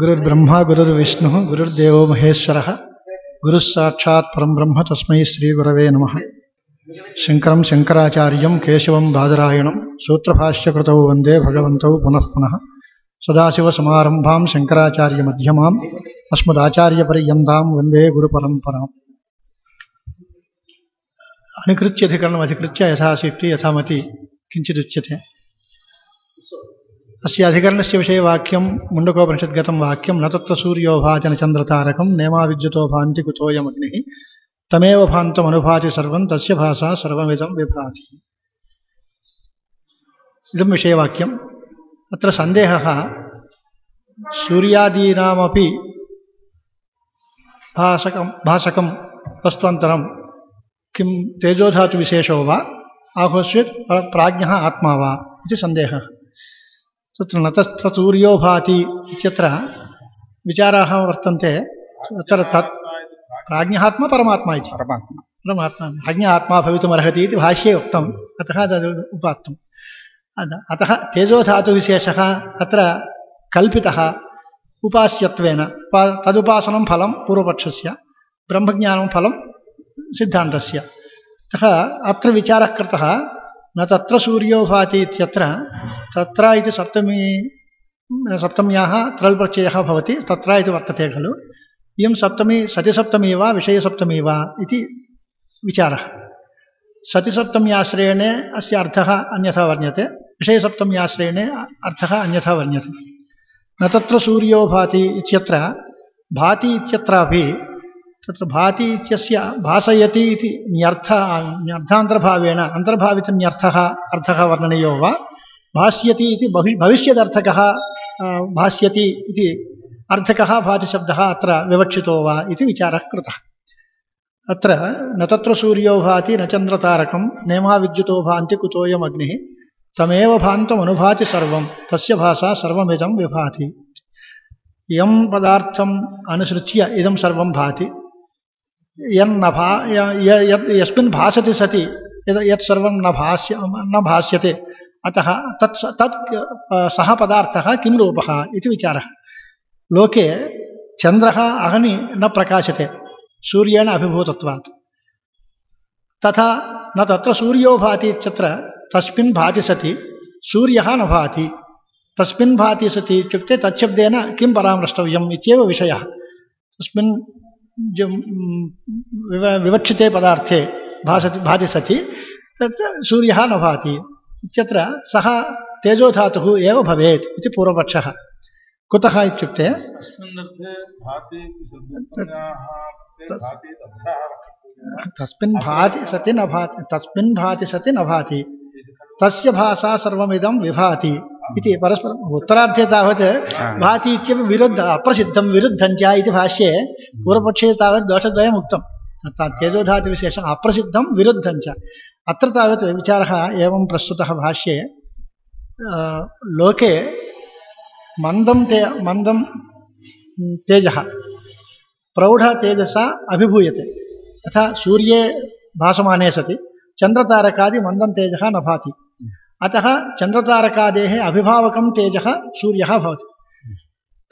गुरुर्ब्रह्मा, गुरुर्विष्णुः, गुरुर्देवो महेश्वरः गुरुः साक्षात् परं ब्रह्म तस्मै श्रीगुरवे नमः। शङ्करं शङ्कराचार्यं केशवं बादरायणं सूत्रभाष्यकृतौ वंदे भगवन्तौ पुनः पुनः। सदाशिवसमारम्भां शङ्कराचार्यमध्यमाम् अस्मदाचार्यपर्यन्तां वंदे गुरुपरम्पराम्। अनुकृत्यधिकरणम् अधिकृत्य यथाशक्ति, यथामति, किञ्चिदुच्यते। अस्य अधिकरणस्य विषये वाक्यं मुण्डकोपनिषद्गतं वाक्यं न तत्र सूर्यो भाति न चन्द्रतारकं नेमा विद्युतो भान्ति कुतोऽयमग्निः, तमेव भान्तमनुभाति सर्वं, तस्य भाषा सर्वमिदं विभाति। इदं विषयवाक्यम्। अत्र सन्देहः, सूर्यादीनामपि भासकं भासकं वस्त्वन्तरं किं तेजोधातुविशेषो वा, आहोस्येत् प्राज्ञः आत्मा वा इति सन्देहः। तत्र न तत्र सूर्यो भाति इत्यत्र विचाराः वर्तन्ते। तत्र तत् प्राज्ञः आत्मा परमात्मा इति। परमात्मा। परमात्मा। प्राज्ञ आत्मा भवितुमर्हति इति भाष्ये उक्तम् अतः तद् उपात्तम्। अत- अतः तेजोधातुविशेषः अत्र कल्पितः उपास्यत्वेन। उप- तदुपासनं फलं पूर्वपक्षस्य ब्रह्मज्ञानं फलं सिद्धान्तस्य। अतः अत्र विचारः कृतः न तत्र सूर्यो भाति इत्यत्र, तत्र इति सप्तमी, सप्तम्याः त्रल्प्रत्ययः भवति, तत्र इति वर्तते खलु। इयं सप्तमी, सतिसप्तमी वा विषयसप्तमी वा इति विचारः। सतिसप्तम्याश्रयणे अस्य अर्थः अन्यथा वर्ण्यते, विषयसप्तम्याश्रयणे अर्थः अन्यथा वर्ण्यते। न तत्र सूर्यो भाति इत्यत्र, भाति इत्यत्रापि तत्र भाति इत्यस्य भासयति इति न्यर्थ न्यर्थान्तर्भावेण अन्तर्भावितन्यर्थः अर्थः वर्णनीयो वा? भास्यति इति भवि भविष्यदर्थकः आ, भास्यति इति अर्थकः भातिशब्दः अत्र विवक्षितो वा इति विचारः कृतः। अत्र न तत्र सूर्यो भाति न चन्द्रतारकं नेमा विद्युतो भान्ति कुतोऽयमग्निः तमेव भान्तमनुभाति सर्वं तस्य भाषा सर्वमिदं विभाति। यं पदार्थम् अनुसृत्य इदं सर्वं भाति। यस्मिन् भासति सति, यत् यत् सर्वं न भाष्य, न भाष्यते, अतः तत् तत् सः पदार्थः किं रूपः इति विचारः। लोके चन्द्रः अहनि न प्रकाशते, सूर्येण अभिभूतत्वात्। तथा न तत्र सूर्यो भाति इत्यत्र तस्मिन् भाति सति, सूर्यः न भाति। तस्मिन् भाति सति इत्युक्ते तच्छब्देन किं परामृष्टव्यम् इत्येव विषयः। तस्मिन् विवक्षिते पदार्थे भासति भाति सति तत्र सूर्यः न भाति इत्यत्र सः तेजोधातुः एव भवेत् इति पूर्वपक्षः। कुतः इत्युक्ते? तस्मिन् भाति सति न भाति तस्मिन् भाति सति न भाति तस्य भाषा सर्वमिदं विभाति। इति परस्परम् उत्तरार्थे तावत् भाति इत्यपि विरुद्ध अप्रसिद्धं विरुद्धं च इति भाष्ये पूर्वपक्षे तावत् दोषद्वयम् उक्तं। तत् तेजोधातुविशेषम् अप्रसिद्धं विरुद्धं च। अत्र तावत् विचारः एवं प्रस्तुतः भाष्ये लोके मन्दं ते मन्दं तेजः प्रौढतेजसा अभिभूयते। यथा सूर्ये भासमाने सति चन्द्रतारकादि मन्दं तेजः न भाति। अतः चन्द्रतारकादेः अभिभावकं तेजः सूर्यः भवति।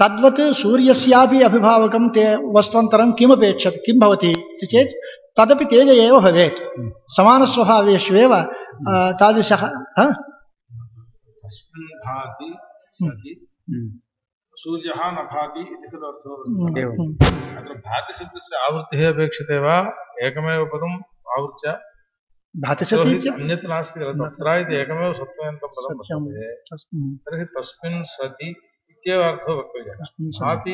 तद्वत् सूर्यस्यापि अभिभावकं ते वस्त्वन्तरं किमपेक्षते किं भवति इति चेत् तदपि तेज एव भवेत्। समानस्वभावेष्वेव तादृशः ह? सति सूर्यः न भाति इति खलु अर्थो वर्तते। अत्र भाति शब्दस्य आवृत्तिः अपेक्षते वा? एकमेव पदम् आवृत्य भाति यतो सति हि इत्युक्ते अन्यत् नास्ति खलु तत्र इति एकमेव सप्तम्यन्तं पदं वर्तते। तर्हि तस्मिन् सति इत्येव अर्थो वक्तव्यः। भाति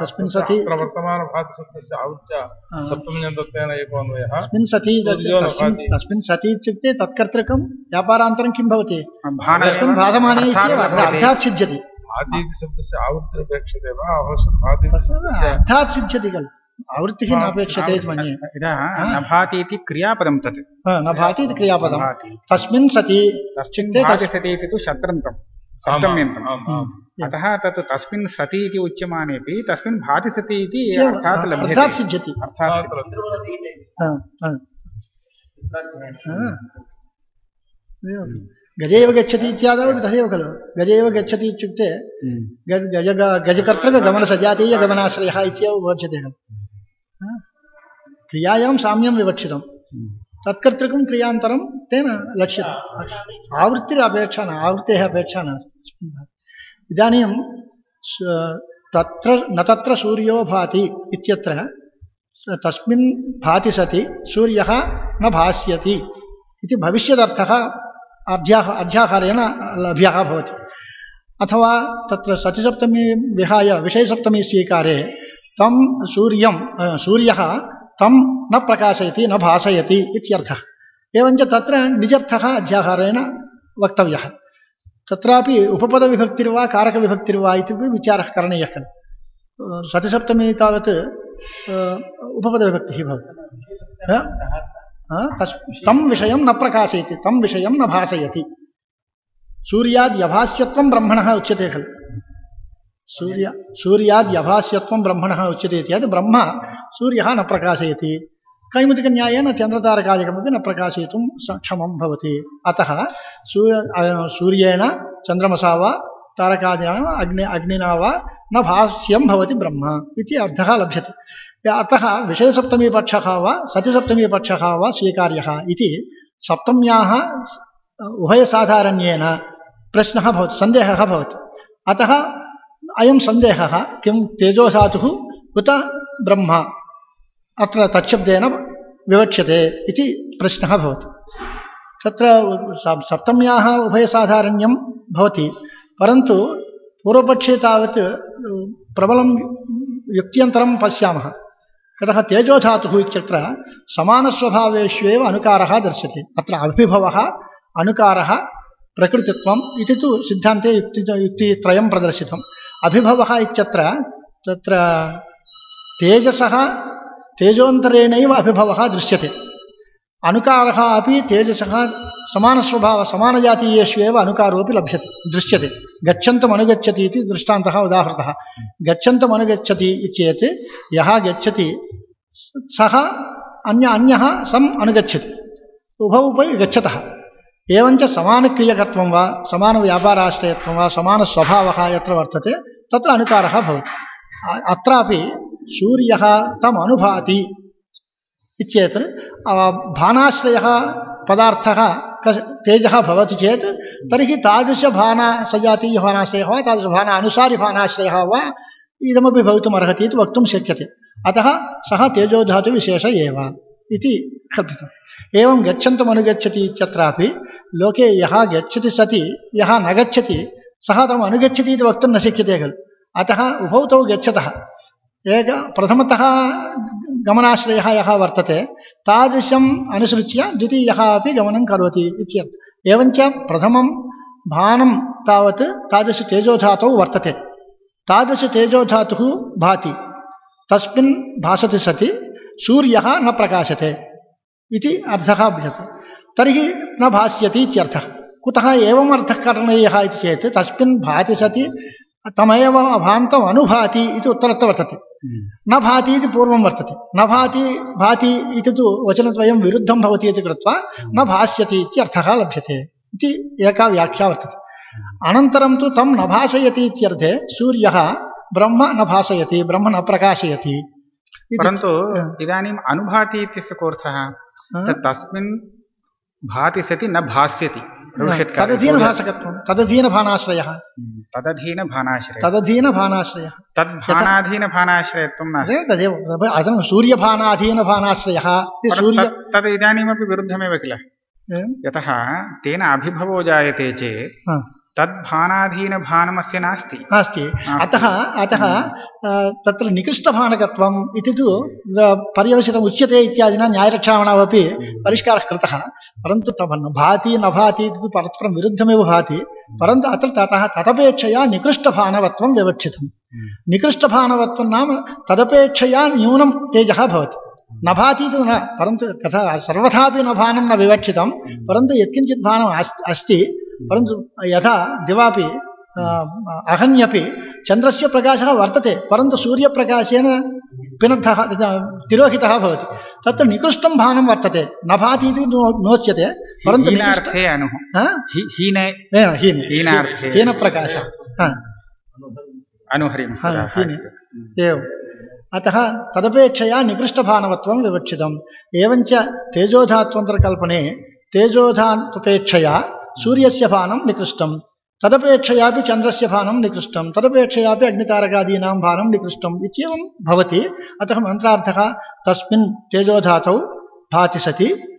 तस्मिन् सति- अत्र वर्तमानभाति शब्दस्य सप्तम्यन्तत्वेन एकोऽन्वयः तस्मिन् सति तस्मिन् सति इत्युक्ते तत्कर्तृकं व्यापारान्तरं किं भवति? तस्मिन् भासमाने इत्येव अर्थात् सिद्ध्यति। भाति इति शब्दस्य आवृत्तिरपेक्षते वा? अवश्यं भाति अर्थात् सिद्ध्यति खलु। आवृत्तिः नापेक्षते इति मन्ये। इदः न भाति इति क्रियापदं तत्। न भाति इति क्रियापदं। तस्मिन् सति तस्मिन् इत्युक्ते सति इति तु शत्रन्तं आम्, सप्तम्यन्तम् आम्, आम्। अतः तत् तस्मिन् सति इति उच्यमानेपि तस्मिन् भाति सति इति अर्थात् लभ्यते। सिद्ध्यति। अर्थात् हा, हा। हा। गच्छति इत्यादपि तथैव खलु। गजैव गच्छति इत्युक्ते गज गज गजकर्तृकगमनसजातीयगमनाश्रयः इत्येव खलु। हा? क्रियायां साम्यं विवक्षितं तत्कर्तृकं क्रियान्तरं तेन लक्ष्यते आवृत्तिरपेक्षा न आवृत्तेः अपेक्षा नास्ति। इदानीं तत्र न तत्र सूर्यो भाति इत्यत्र तस्मिन् भाति सति सूर्यः न भास्यति इति भविष्यदर्थः अध्याह अध्याहारेण लभ्यः भवति। अथवा तत्र सतिसप्तमी विहाय विषयसप्तमी स्वीकारे तं सूर्यं सूर्यः तं न प्रकाशयति, न भासयति इत्यर्थः। एवञ्च तत्र निजर्थः अध्याहारेण वक्तव्यः। तत्रापि उपपदविभक्तिर्वा, कारकविभक्तिर्वा इत्यपि विचारः करणीयः खलु। सतिसप्तमी तावत् उपपदविभक्तिः भवति? तं विषयं न प्रकाशयति तं विषयं न भासयति सूर्याद्यभास्यत्वं ब्रह्मणः उच्यते खलु। सूर्य सूर्याद्यभास्यत्वं ब्रह्मणः उच्यते चेत् ब्रह्म, सूर्यः न प्रकाशयति. कैमुतिकन्यायेन चन्द्रतारकादिकमपि न प्रकाशयितुं सक्षमं भवति. अतः सूर्य सूर्येण चन्द्रमसा वा तारकादिना अग्नि अग्निना वा न भाष्यं भवति ब्रह्म इति अर्थः लभ्यते. अतः विषयसप्तमीपक्षः वा सतिसप्तमीपक्षः वा स्वीकार्यः इति सप्तम्याः उभयसाधारण्येन प्रश्नः भवति, सन्देहः भवति. अतः अयं सन्देहः किं तेजोधातुः उत ब्रह्म। अत्र तच्छब्देन विवक्ष्यते इति प्रश्नः भवति। तत्र सप्तम्याः उभयसाधारण्यं भवति, परन्तु पूर्वपक्षे तावत् प्रबलं युक्त्यन्तरं पश्यामः। यतः तेजोधातुः इत्यत्र समानस्वभावेष्वेव अनुकारः दर्श्यते अत्र अभिभवः अनुकारः प्रकृतित्वम् इति तु सिद्धान्ते युक्ति, युक्तित्रयं प्रदर्शितम्। अभिभवः तेजसः तेजोन्तरेणैव अभिभवः दृश्यते। अनुकारः अपि तेजसः समानस्वभाव समानजातीयेष्वेव अनुकारोऽपि लभ्यते, दृश्यते। गच्छन्तमनुगच्छति इति दृष्टान्तः उदाहृतः। गच्छन्तमनुगच्छति इत्येत्, यः गच्छति सः अन्य अन्यः सम् अनुगच्छति। उभौ उपरि गच्छतः। एवञ्च समानक्रियकत्वं वा, समानव्यापाराश्रयत्वं वा, समानस्वभावः यत्र वर्तते, तत्र अनुकारः भवति। अत्रापि सूर्यः तम् अनुभाति इत्येतत्। भानाश्रयः पदार्थः तेजः भवति चेत्, तर्हि तादृशभाना सजातीयभानाश्रयः वा, तादृशभाना अनुसारिभानाश्रयः वा, इदमपि भवितुमर्हति इति वक्तुं शक्यते। अतः सः तेजोधातुविशेष एव इति कल्पितम्। एवं गच्छन्तमनुगच्छति इत्यत्रापि लोके यः गच्छति सति यः न गच्छति, सः तम् अनुगच्छति इति वक्तुं न शक्यते खलु। अतः उभौ तौ गच्छतः। एक प्रथमतः गमनाश्रयः यः वर्तते तादृशम् अनुसृत्य द्वितीयः अपि गमनं करोति इत्यर्थः। एवञ्च प्रथमं भानं तावत् तादृशतेजोधातौ वर्तते। तादृशतेजोधातुः भाति। तस्मिन् भासति सति, सूर्यः न प्रकाशते इति अर्थः भ्यते तर्हि न भास्यति इत्यर्थः। कुतः एवम् अर्थः करणीयः इति चेत् तस्मिन् भाति सति तमेव भान्तम् अनुभाति इति उत्तरत्र वर्तते। न भाति इति पूर्वं वर्तते। न भाति भाति इति तु वचनद्वयं विरुद्धं भवति इति कृत्वा न भास्यति इत्यर्थः लभ्यते इति एका व्याख्या वर्तते। अनन्तरं तु तं न भासयति इत्यर्थे सूर्यः ब्रह्म न भासयति ब्रह्म न प्रकाशयति। परन्तु इदानीम् अनुभाति इत्यस्य कोऽर्थः? तस्मिन् भाति सति न भाष्यति तदधीनभाषकत्वं तदधीनभानाश्रयः तदधीनभानाश्रयः तदधीनभानाश्रयः तद्भानाधीनभानाश्रयत्वं नास्ति। तदेव सूर्यभानाधीनभानाश्रयः सूर्य तद् इदानीमपि विरुद्धमेव किल? यतः तेन अभिभवो जायते चेत् तद्भानाधीनभानमस्य नास्ति। नास्ति। अतः अतः अ, तत्र निकृष्टभानकत्वम् इति तु पर्यवसितम् उच्यते इत्यादिना न्यायरक्षावणावपि परिष्कारः कृतः। परन्तु भाति न भाति इति तु परस्परं विरुद्धमेव भाति। परन्तु अत्र ततः तदपेक्षया निकृष्टभानवत्वं विवक्षितम् निकृष्टभानवत्वं नाम तदपेक्षया न्यूनं तेजः भवति। न भाति इति न परन्तु कथा सर्वथापि न भानं न विवक्षितं परन्तु यत्किञ्चित् भानम् अस्ति। परन्तु यथा दिवापि अहन्यपि चन्द्रस्य प्रकाशः वर्तते परन्तु सूर्यप्रकाशेन पिनद्धः तिरोहितः भवति। तत्र निकृष्टं भानं वर्तते न भाति इति नोच्यते परन्तु निकृष्ट- हीनार्थे अनुः। हीने हीने। हीनार्थे हीनप्रकाशः एवम् अतः तदपेक्षया निकृष्टभानवत्वं विवक्षितम्। एवञ्च तेजोधात्वन्तरकल्पने तेजोधात्वपेक्षया सूर्यस्य भानं निकृष्टं तदपेक्षयापि चन्द्रस्य भानं निकृष्टं तदपेक्षयापि अग्नितारकादीनां भानं निकृष्टम्। इत्येवं भवति। अतः मन्त्रार्थः, तस्मिन् तेजोधातौ भाति सति।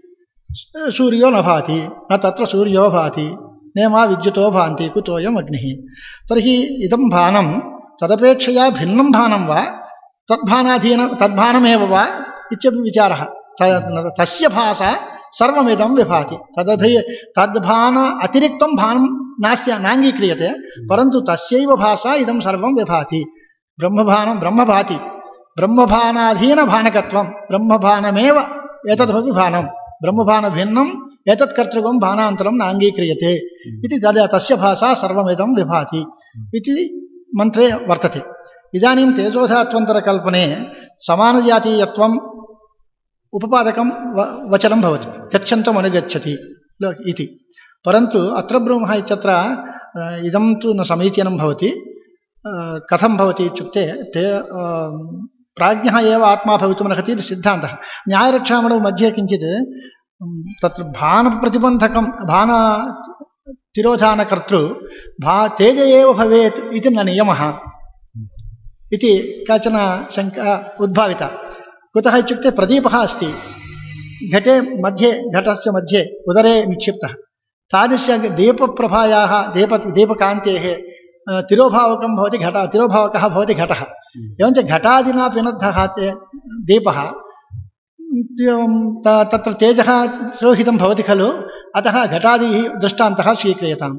सूर्यो न भाति, न तत्र सूर्यो भाति। नेमा विद्युतो भान्ति, कुतोऽयम् अग्निः। तर्हि इदं भानं, तदपेक्षया भिन्नं भानं वा? तद्भानाधीन, तद्भानमेव वा? इत्यपि विचारः। तस्य भाषा सर्वमिदं विभाति। तदभि तद्भान अतिरिक्तं भानं नास्य नाङ्गीक्रियते, परन्तु तस्यैव भाषा इदं सर्वं विभाति। ब्रह्मभानं ब्रह्मभाति। ब्रह्मभानाधीनभानकत्वं। ब्रह्मभानमेव एतदपि भानं। ब्रह्मभानभिन्नम् एतत् कर्तृकं भानान्तरं नाङ्गीक्रियते। इति तद् तस्य भाषा सर्वमिदं विभाति इति मन्त्रे वर्तते। इदानीं तेजोधात्वन्तरकल्पने समानजातीयत्वम् उपपादकं व वचनं भवति गच्छन्तम् अनुगच्छति लो- इति परन्तु अत्र ब्रूमः इत्यत्र अ, इदं तु न समीचीनं भवति अ, कथं भवति इत्युक्ते ते अ, प्राज्ञः एव आत्मा भवितुमर्हति इति सिद्धान्तः न्यायरक्षामणौ मध्ये किञ्चित् अं, तत्र भानप्रतिबन्धकं भान तिरोधानकर्तृ भा तेज एव भवेत् इति न नियमः इति काचन शङ्का उद्भाविता कुतः इत्युक्ते प्रदीपः अस्ति। घटे मध्ये, घटस्य मध्ये उदरे निक्षिप्तः। तादृश दीपप्रभायाः, दीप, दीपकान्तेः तिरोभावकं भवति घट, तिरोभावकः भवति घटः। एवञ्च घटादिना पिनद्धः ते, दीपः। तत्र तेजः तिरोहितं भवति खलु। अतः घटादिः दृष्टान्तः स्वीक्रियताम्।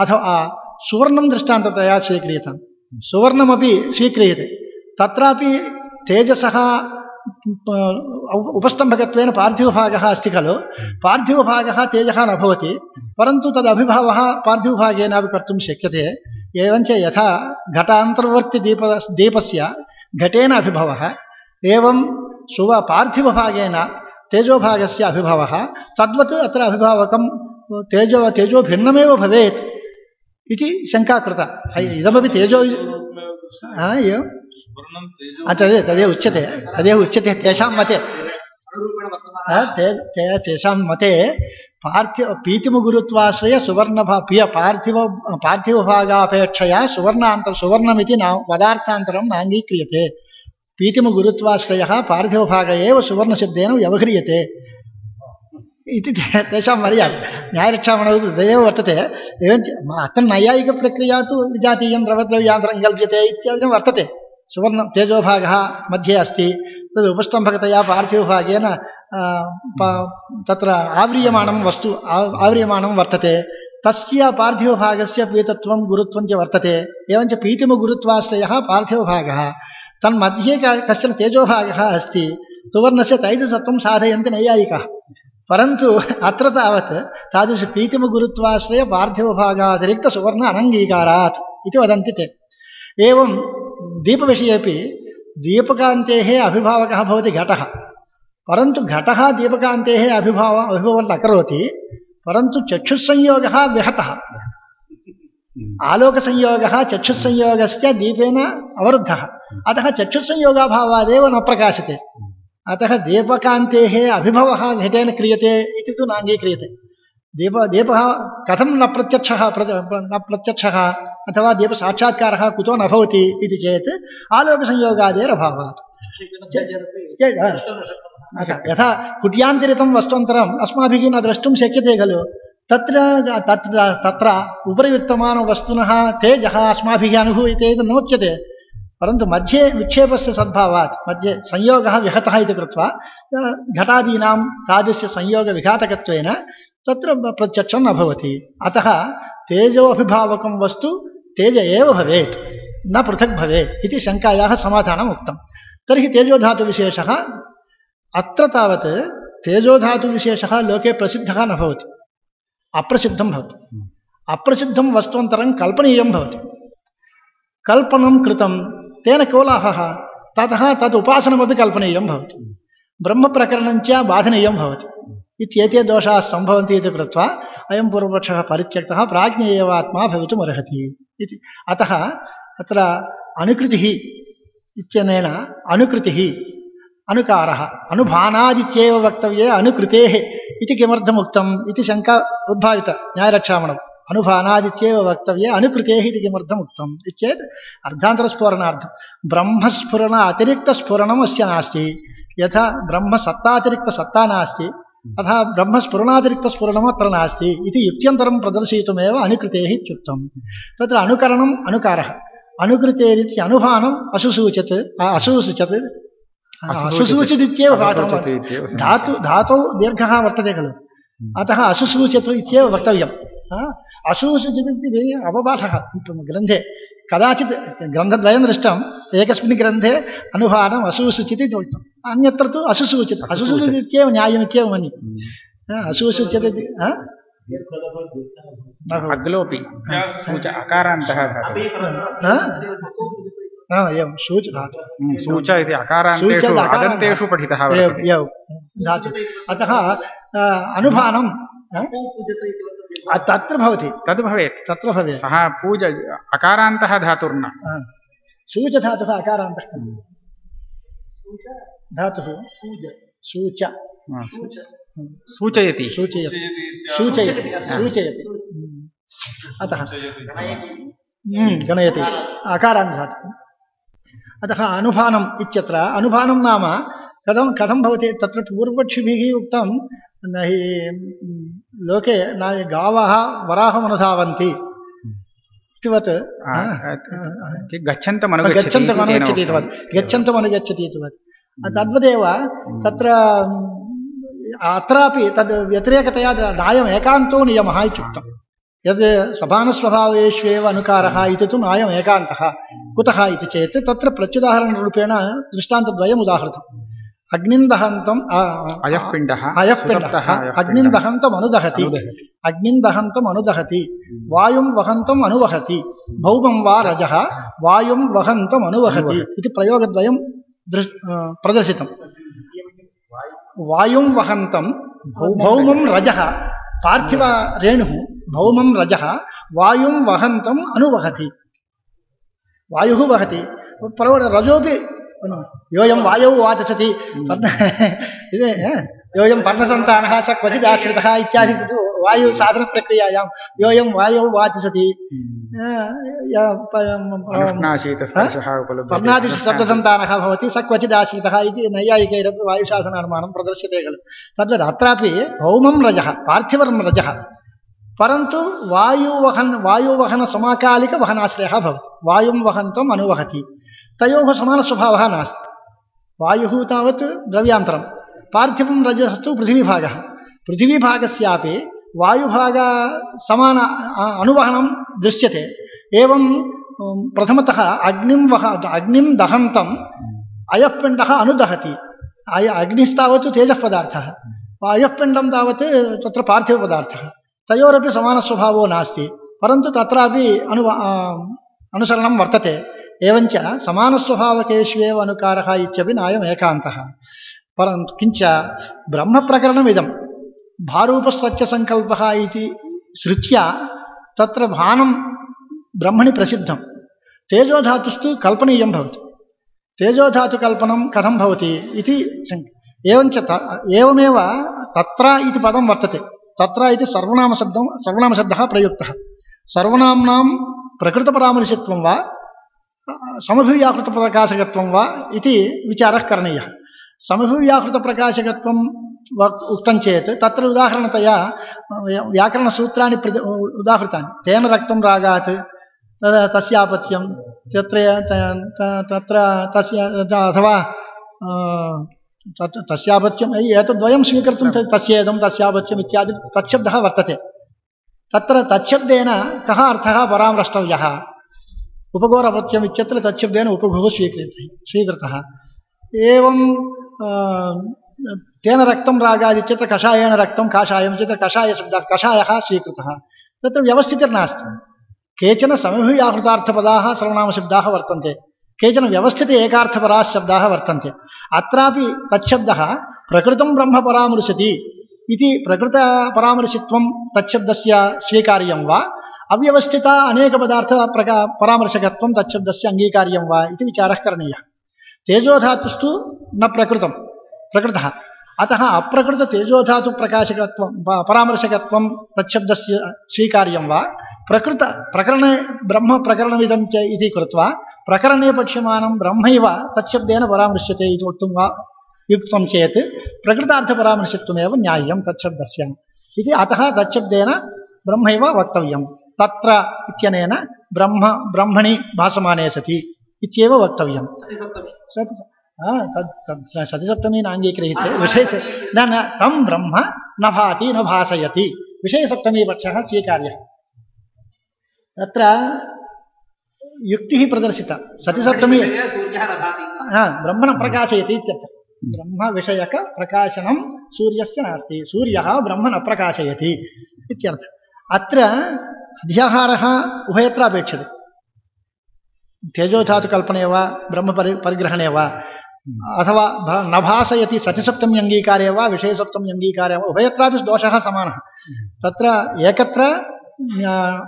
अथवा सुवर्णं दृष्टान्ततया स्वीक्रियताम्। सुवर्णमपि स्वीक्रियते। तत्रापि तेजसः उपस्तम्भकत्वेन पार्थिवभागः अस्ति खलु। पार्थिवभागः तेजः न भवति परन्तु तदभिभावः पार्थिवभागेनापि कर्तुं शक्यते। एवञ्च यथा घटान्तर्वर्तिदीप दीपस्य घटेन अभिभवः एवं सुव पार्थिवभागेन तेजोभागस्य अभिभवः तद्वत् अत्र अभिभावकं तेजो तेजो भिन्नमेव भवेत् शङ्का कृता। इदमपि तेजो हा, एवं हा, तदेव तदेव उच्यते तदेव उच्यते तेषां मते। तेषां मते पार्थिव पीतिमुगुरुत्वाश्रय सुवर्णभा पिय पार्थिव पार्थिवभागापेक्षया सुवर्णान्तर सुवर्णमिति न पदार्थान्तरं नाङ्गीक्रियते। पीतिमुगुरुत्वाश्रयः पार्थिवभाग एव सुवर्णशब्देन व्यवह्रियते। इति तेषां मर्यादा न्यायरक्षामणौ तदेव वर्तते। एवञ्च अत्र नैयायिकप्रक्रिया तु विजातीयं द्रवद्रव्यान्तरं कल्प्यते इत्यादिकं वर्तते। सुवर्ण तेजोभागः मध्ये अस्ति। तद् उपस्तम्भकतया पार्थिवभागेन तत्र आव्रियमाणं वस्तु आव्रियमाणं वर्तते। तस्य पार्थिवभागस्य पीतत्वं गुरुत्वं च वर्तते। एवञ्च पीतिमगुरुत्वाश्रयः पार्थिवभागः। तन्मध्ये कश्चन तेजोभागः अस्ति। सुवर्णस्य तैजसत्वं साधयन्ति नैयायिकाः। परन्तु अत्र तावत् तादृशपीतिमगुरुत्वाश्रय पार्थिवभागातिरिक्तसुवर्ण अनङ्गीकारात् इति वदन्ति ते। एवं दीपविषयेपि दीपकान्तेः अभिभावकः भवति घटः। परन्तु घटः दीपकान्तेः अभिभाव अभिभवन् न करोति परन्तु चक्षुस्संयोगः विहतः आलोकसंयोगः चक्षुस्संयोगस्य दीपेन अवरुद्धः। अतः चक्षुस्संयोगाभावादेव न प्रकाशते। अतः दीपकान्तेः अभिभवः घटेन क्रियते तु नाङ्गीक्रियते। दीप दीपः कथं न प्रत्यक्षः प्र- न प्रत्यक्षः अथवा दीपसाक्षात्कारः कुतो न भवति इति चेत् आलोकसंयोगादेरभावात् यथा कुट्यान्तरितं वस्त्वन्तरम् अस्माभिः न द्रष्टुं शक्यते खलु। तत्र तत्र तत्र उपरि विद्यमानवस्तुनः तेजः अस्माभिः अनुभूयते इति नोच्यते। परन्तु मध्ये विक्षेपस्य सद्भावात् मध्ये संयोगः विहतः इति कृत्वा घटादीनां तादृशसंयोगविघातकत्वेन तत्र प्रत्यक्षं न भवति। अतः तेजोऽभिभावकं वस्तु तेज एव भवेत्, न पृथक् भवेत् इति शङ्कायाः समाधानम् उक्तं। तर्हि तेजोधातुविशेषः, अत्र तावत् तेजोधातुविशेषः लोके प्रसिद्धः न भवति। अप्रसिद्धं भवति। अप्रसिद्धं वस्तुन्तरं कल्पनीयं भवति। कल्पनं कृतं, तेन को लाभः ततः तद् उपासनमपि कल्पनीयं भवति। ब्रह्मप्रकरणञ्च बाधनीयं भवति। इत्येते दोषाः सम्भवन्ति इति कृत्वा अयं पूर्वपक्षः परित्यक्तः प्राज्ञ एव आत्मा इति। अतः अत्र अनुकृतिः इत्यनेन अनुकृतिः, अनुकारः, अनुभानादित्येव वक्तव्ये अनुकृतेः इति किमर्थम् उक्तम् इति शङ्का उद्भाविता न्यायरक्षामणम्। अनुभानादित्येव वक्तव्ये अनुकृतेः इति किमर्थम् उक्तम् इत्येत् अर्थान्तरस्फुरणार्थं ब्रह्मस्फुरण अतिरिक्तस्फुरणम् अस्य नास्ति। यथा ब्रह्मसत्तातिरिक्तसत्ता नास्ति अतः ब्रह्मस्फुरणातिरिक्तस्फुरणम् अत्र नास्ति इति युक्त्यन्तरं प्रदर्शयितुमेव अनुकृतेः इत्युक्तं तत्र अनुकरणम् अनुकारः अनुकृतेरिति अनुभानम् अशुसूचत् अ- असूचत् अशुसूचिदित्येव पाठं असुसूचत् इत्येव समीचीनं। धातु धातौ दीर्घः वर्तते खलु अतः अशुसूचतु इत्येव वक्तव्यम् हा? अशुसूचित् इति अपपाठः ग्रन्थे कदाचित् अनुभानम् अन्यत्र तु अशुसूचित् अशुसूचित् इत्येव न्यायमित्येव मन्ये अशुसूचित् इति अग्लोपि अकारान्तः हा? हा, एवं सूच धातु सूच इति अकारान्तेषु अदन्तेषु पठितः धातु अतः आ, अनुभानं तत्र भवति तद् भवेत् तत्र भवेत् सः पूज अकारान्तः धातुर्न। सूचधातुः अकारान्तः धातुः। सूच। हा, सूचयति। सूचयति। सूचयति। सूचयति। हम्म। अतः। हम्म, गणयति। अकारान्तधातुः अतः अनुभानम् इत्यत्र अनुभानं नाम कथं कथं भवति? तत्र पूर्वपक्षिभिः उक्तं न हि हम्म, लोके न गावः वराहमनुधावन्ति। इतिवत् गच्छन्तमनुगच्छति। इतिवत् गच्छन्तमनुगच्छति इतिवत् तद्वदेव तत्र अत्रापि तद् व्यतिरेकतया नायम् एकान्तो नियमः इत्युक्तम्। यद् सभानस्वभावेष्वेव अनुकारः इति तु नायम् एकान्तः। कुतः इति चेत् तत्र प्रत्युदाहरणरूपेण दृष्टान्तद्वयम् उदाहृतम्। अग्निन्दहन्तम् अयः पिण्डः अयः पिण्डः सुतप्तः अयः अग्निन्दहन्तम् अनुदहति अनुदहति। अग्निन्दहन्तम् अनुदहति वायुं वहन्तम् अनुवहति भौमं वा रजः वायुं वहन्तम् अनुवहति इति प्रयोगद्वयं दृश् अ, प्रदर्शितम् वायुं वहन्तं भौमं रजः पार्थिव रेणुः भौमं रजः वायुं वहन्तम् अनुवहति वायुः वहति प्रवण रजोपि योऽयं वायौ वातिसति पर्ण इति ह? योऽयं पर्णसन्तानः स क्वचिदाश्रितः इत्यादि वायुसाधनप्रक्रियायां योऽयं वायौ वातिसति हम्म। अ, य- प- अनुष्णाशीतस्पर्शः उपलभ्यते। पर्णादिशब्दसन्तानः भवति स क्वचिदाश्रितः इति नैयायिकैरपि वायुशासनानुमानं प्रदर्श्यते खलु। तद्वत् अत्रापि भौमं रजः पार्थिवं रजः। परन्तु वायुवहन् वायुवहनसमाकालिकवहनाश्रयः भवति। वायुं वहन्तम् अनुवहति। तयोः समानस्वभावः नास्ति। वायुः तावत् द्रव्यान्तरं पार्थिवं रजस्तु पृथिवीभागः। पृथिवीभागस्यापि वायुभाग समान अनुवहनं दृश्यते। एवं प्रथमतः अग्निं वह, अग्निं दहन्तम्, अयः पिण्डः अनुदहति। अय अग्निस्तावत् तेजः पदार्थः। अयः पिण्डं तावत् तत्र पार्थिवपदार्थः तयोरपि समानस्वभावो नास्ति। परन्तु तत्रापि अनु अनुसरणं वर्तते। एवञ्च समानस्वभावकेष्वेव अनुकारः इत्यपि नायम् एकान्तः परन्तु किञ्च ब्रह्मप्रकरणमिदं भारूपसत्यसङ्कल्पः इति श्रुत्या तत्र भानं ब्रह्मणि प्रसिद्धं तेजोधातुस्तु कल्पनीयं भवति तेजोधातुकल्पनं कथं भवति इति शङ्का एवञ्च त एवमेव तत्र इति पदं वर्तते तत्र इति सर्वनामशब्दं सर्वनामशब्दः प्रयुक्तः सर्वनाम्नां प्रकृतपरामर्शित्वं वा समभिव्याकृतप्रकाशकत्वं वा इति विचारः करणीयः। समभिव्याकृतप्रकाशकत्वं वक् उक्तं चेत् तत्र उदाहरणतया व्याकरणसूत्राणि प्रति उदाहृतानि। तेन रक्तं रागात् तस्यापत्यं तत्र तत्र तस्य अथवा तत् तस्यापत्यम् एतद्वयं स्वीकर्तुं तस्येदं तस्यापत्यम् इत्यादि तच्छब्दः वर्तते। तत्र तच्छब्देन कः अर्थः परामृष्टव्यः उपघोरपत्यम् इत्यत्र तच्छब्देन उपभुः स्वीक्रियते। स्वीकृतः। एवं तेन रक्तं रागादित्यत्र कषायेण रक्तं, काषायम् इत्यत्र कषायशब्दः, कषायः स्वीकृतः। तत्र व्यवस्थितिर्नास्ति। केचन समभिव्याहृतार्थपदाः सर्वनामशब्दाः वर्तन्ते। केचन व्यवस्थित एकार्थपराः शब्दाः वर्तन्ते। अत्रापि तच्छब्दः प्रकृतं ब्रह्म परामृशति इति प्रकृतपरामर्शित्वं तच्छब्दस्य स्वीकार्यं वा? अव्यवस्थित अनेकपदार्थप्रका परामर्शकत्वं तच्छब्दस्य अङ्गीकार्यं वा इति विचारः करणीयः। तेजोधातुस्तु न प्रकृतं, प्रकृतः। अतः अप्रकृततेजोधातुप्रकाशकत्वं परामर्शकत्वं तच्छब्दस्य स्वीकार्यं वा? प्रकृत प्रकरणे ब्रह्मप्रकरणमिदं च इति कृत्वा प्रकरणे पक्ष्यमानं ब्रह्मैव तच्छब्देन परामृश्यते इति वक्तुं वा युक्तं चेत् प्रकृतार्थपरामर्शत्वमेव न्याय्यं तच्छब्दस्य। इति अतः तच्छब्देन ब्रह्मैव वक्तव्यं तत्र इत्यनेन ब्रह्म ब्रह्मणि भासमाने सति इत्येव वक्तव्यं हा, तद् सतिसप्तमी नाङ्गीक्रियते विषय न न तं ब्रह्म न भाति न भासयति। विषयसप्तमीपक्षः स्वीकार्यः। तत्र युक्तिः प्रदर्शिता। सतिसप्तमी हा, ब्रह्म न प्रकाशयति इत्यर्थः ब्रह्मविषयकप्रकाशनं सूर्यस्य नास्ति। सूर्यः ब्रह्म न प्रकाशयति इत्यर्थः। अत्र अध्याहारः उभयत्र अपेक्षते तेजोधातुकल्पने वा ब्रह्मपरि परिग्रहणे वा, अथवा न भासयति सतिसप्तमी अङ्गीकारे वा, विषयसप्तमी अङ्गीकारे वा, उभयत्रापि दोषः समानः। तत्र एकत्र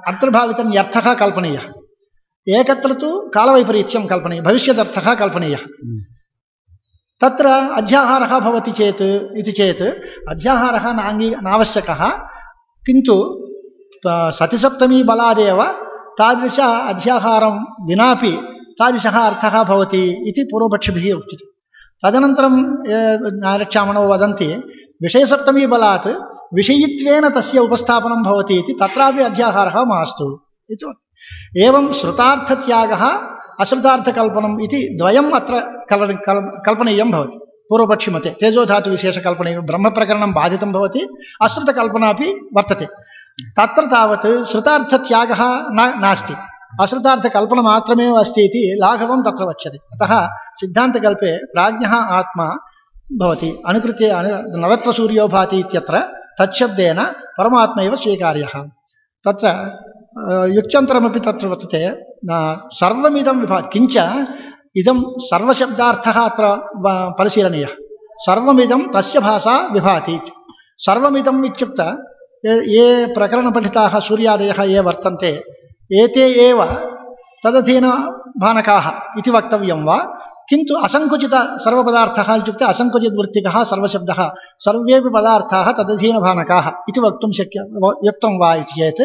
अन्तर्भावितन्यर्थः कल्पनीयः। एकत्र तु कालवैपरीत्यं कल्पनीयः, भविष्यदर्थः कल्पनीयः। तत्र अध्याहारः भवति चेत्, इति चेत्, अध्याहारः नाङ्गी, नावश्यकः। किन्तु सतिसप्तमी बलादेव, तादृश अध्याहारं विनापि तादृशः अर्थः भवति इति पूर्वपक्षिभिः उच्यते। तदनन्तरं नारक्षामणो वदन्ति, विषयसप्तमी विषयित्वेन तस्य उपस्थापनं भवति इति तत्रापि अध्याहारः मास्तु इति एवं श्रुतार्थत्यागः अश्रुतार्थकल्पनम् इति द्वयम् अत्र कल, कल्, कल्पनीयं भवति। पूर्वपक्षिमते तेजोधातुविशेषकल्पनीयं ब्रह्मप्रकरणं बाधितं भवति, अश्रुतकल्पना अपि वर्तते। तत्र तावत् श्रुतार्थत्यागः न नास्ति। अश्रुतार्थकल्पनमात्रमेव अस्ति इति लाघवं तत्र वक्ष्यते अतः सिद्धान्तकल्पे प्राज्ञः आत्मा भवति। अनुकृत्य अनु नवत्र सूर्यो भाति इत्यत्र तच्छब्देन परमात्मैव स्वीकार्यः। तत्र युक्त्यन्तरमपि तत्र वर्तते। सर्वमिदं विभाति। किञ्च इदं सर्वशब्दार्थः अत्र परिशीलनीयः। सर्वमिदं तस्य भाषा विभाति। सर्वमिदम् इत्युक्त ये प्रकरणपठिताः सूर्यादयः ये वर्तन्ते। एते एव तदधीनभानकाः इति वक्तव्यं वा? असङ्कुचित सर्वपदार्थः इत्युक्ते असङ्कुचितवृत्तिकः सर्वशब्दः सर्वेपि पदार्थाः तदधीनभानकाः इति वक्तुं शक्य युक्तं वा इति चेत्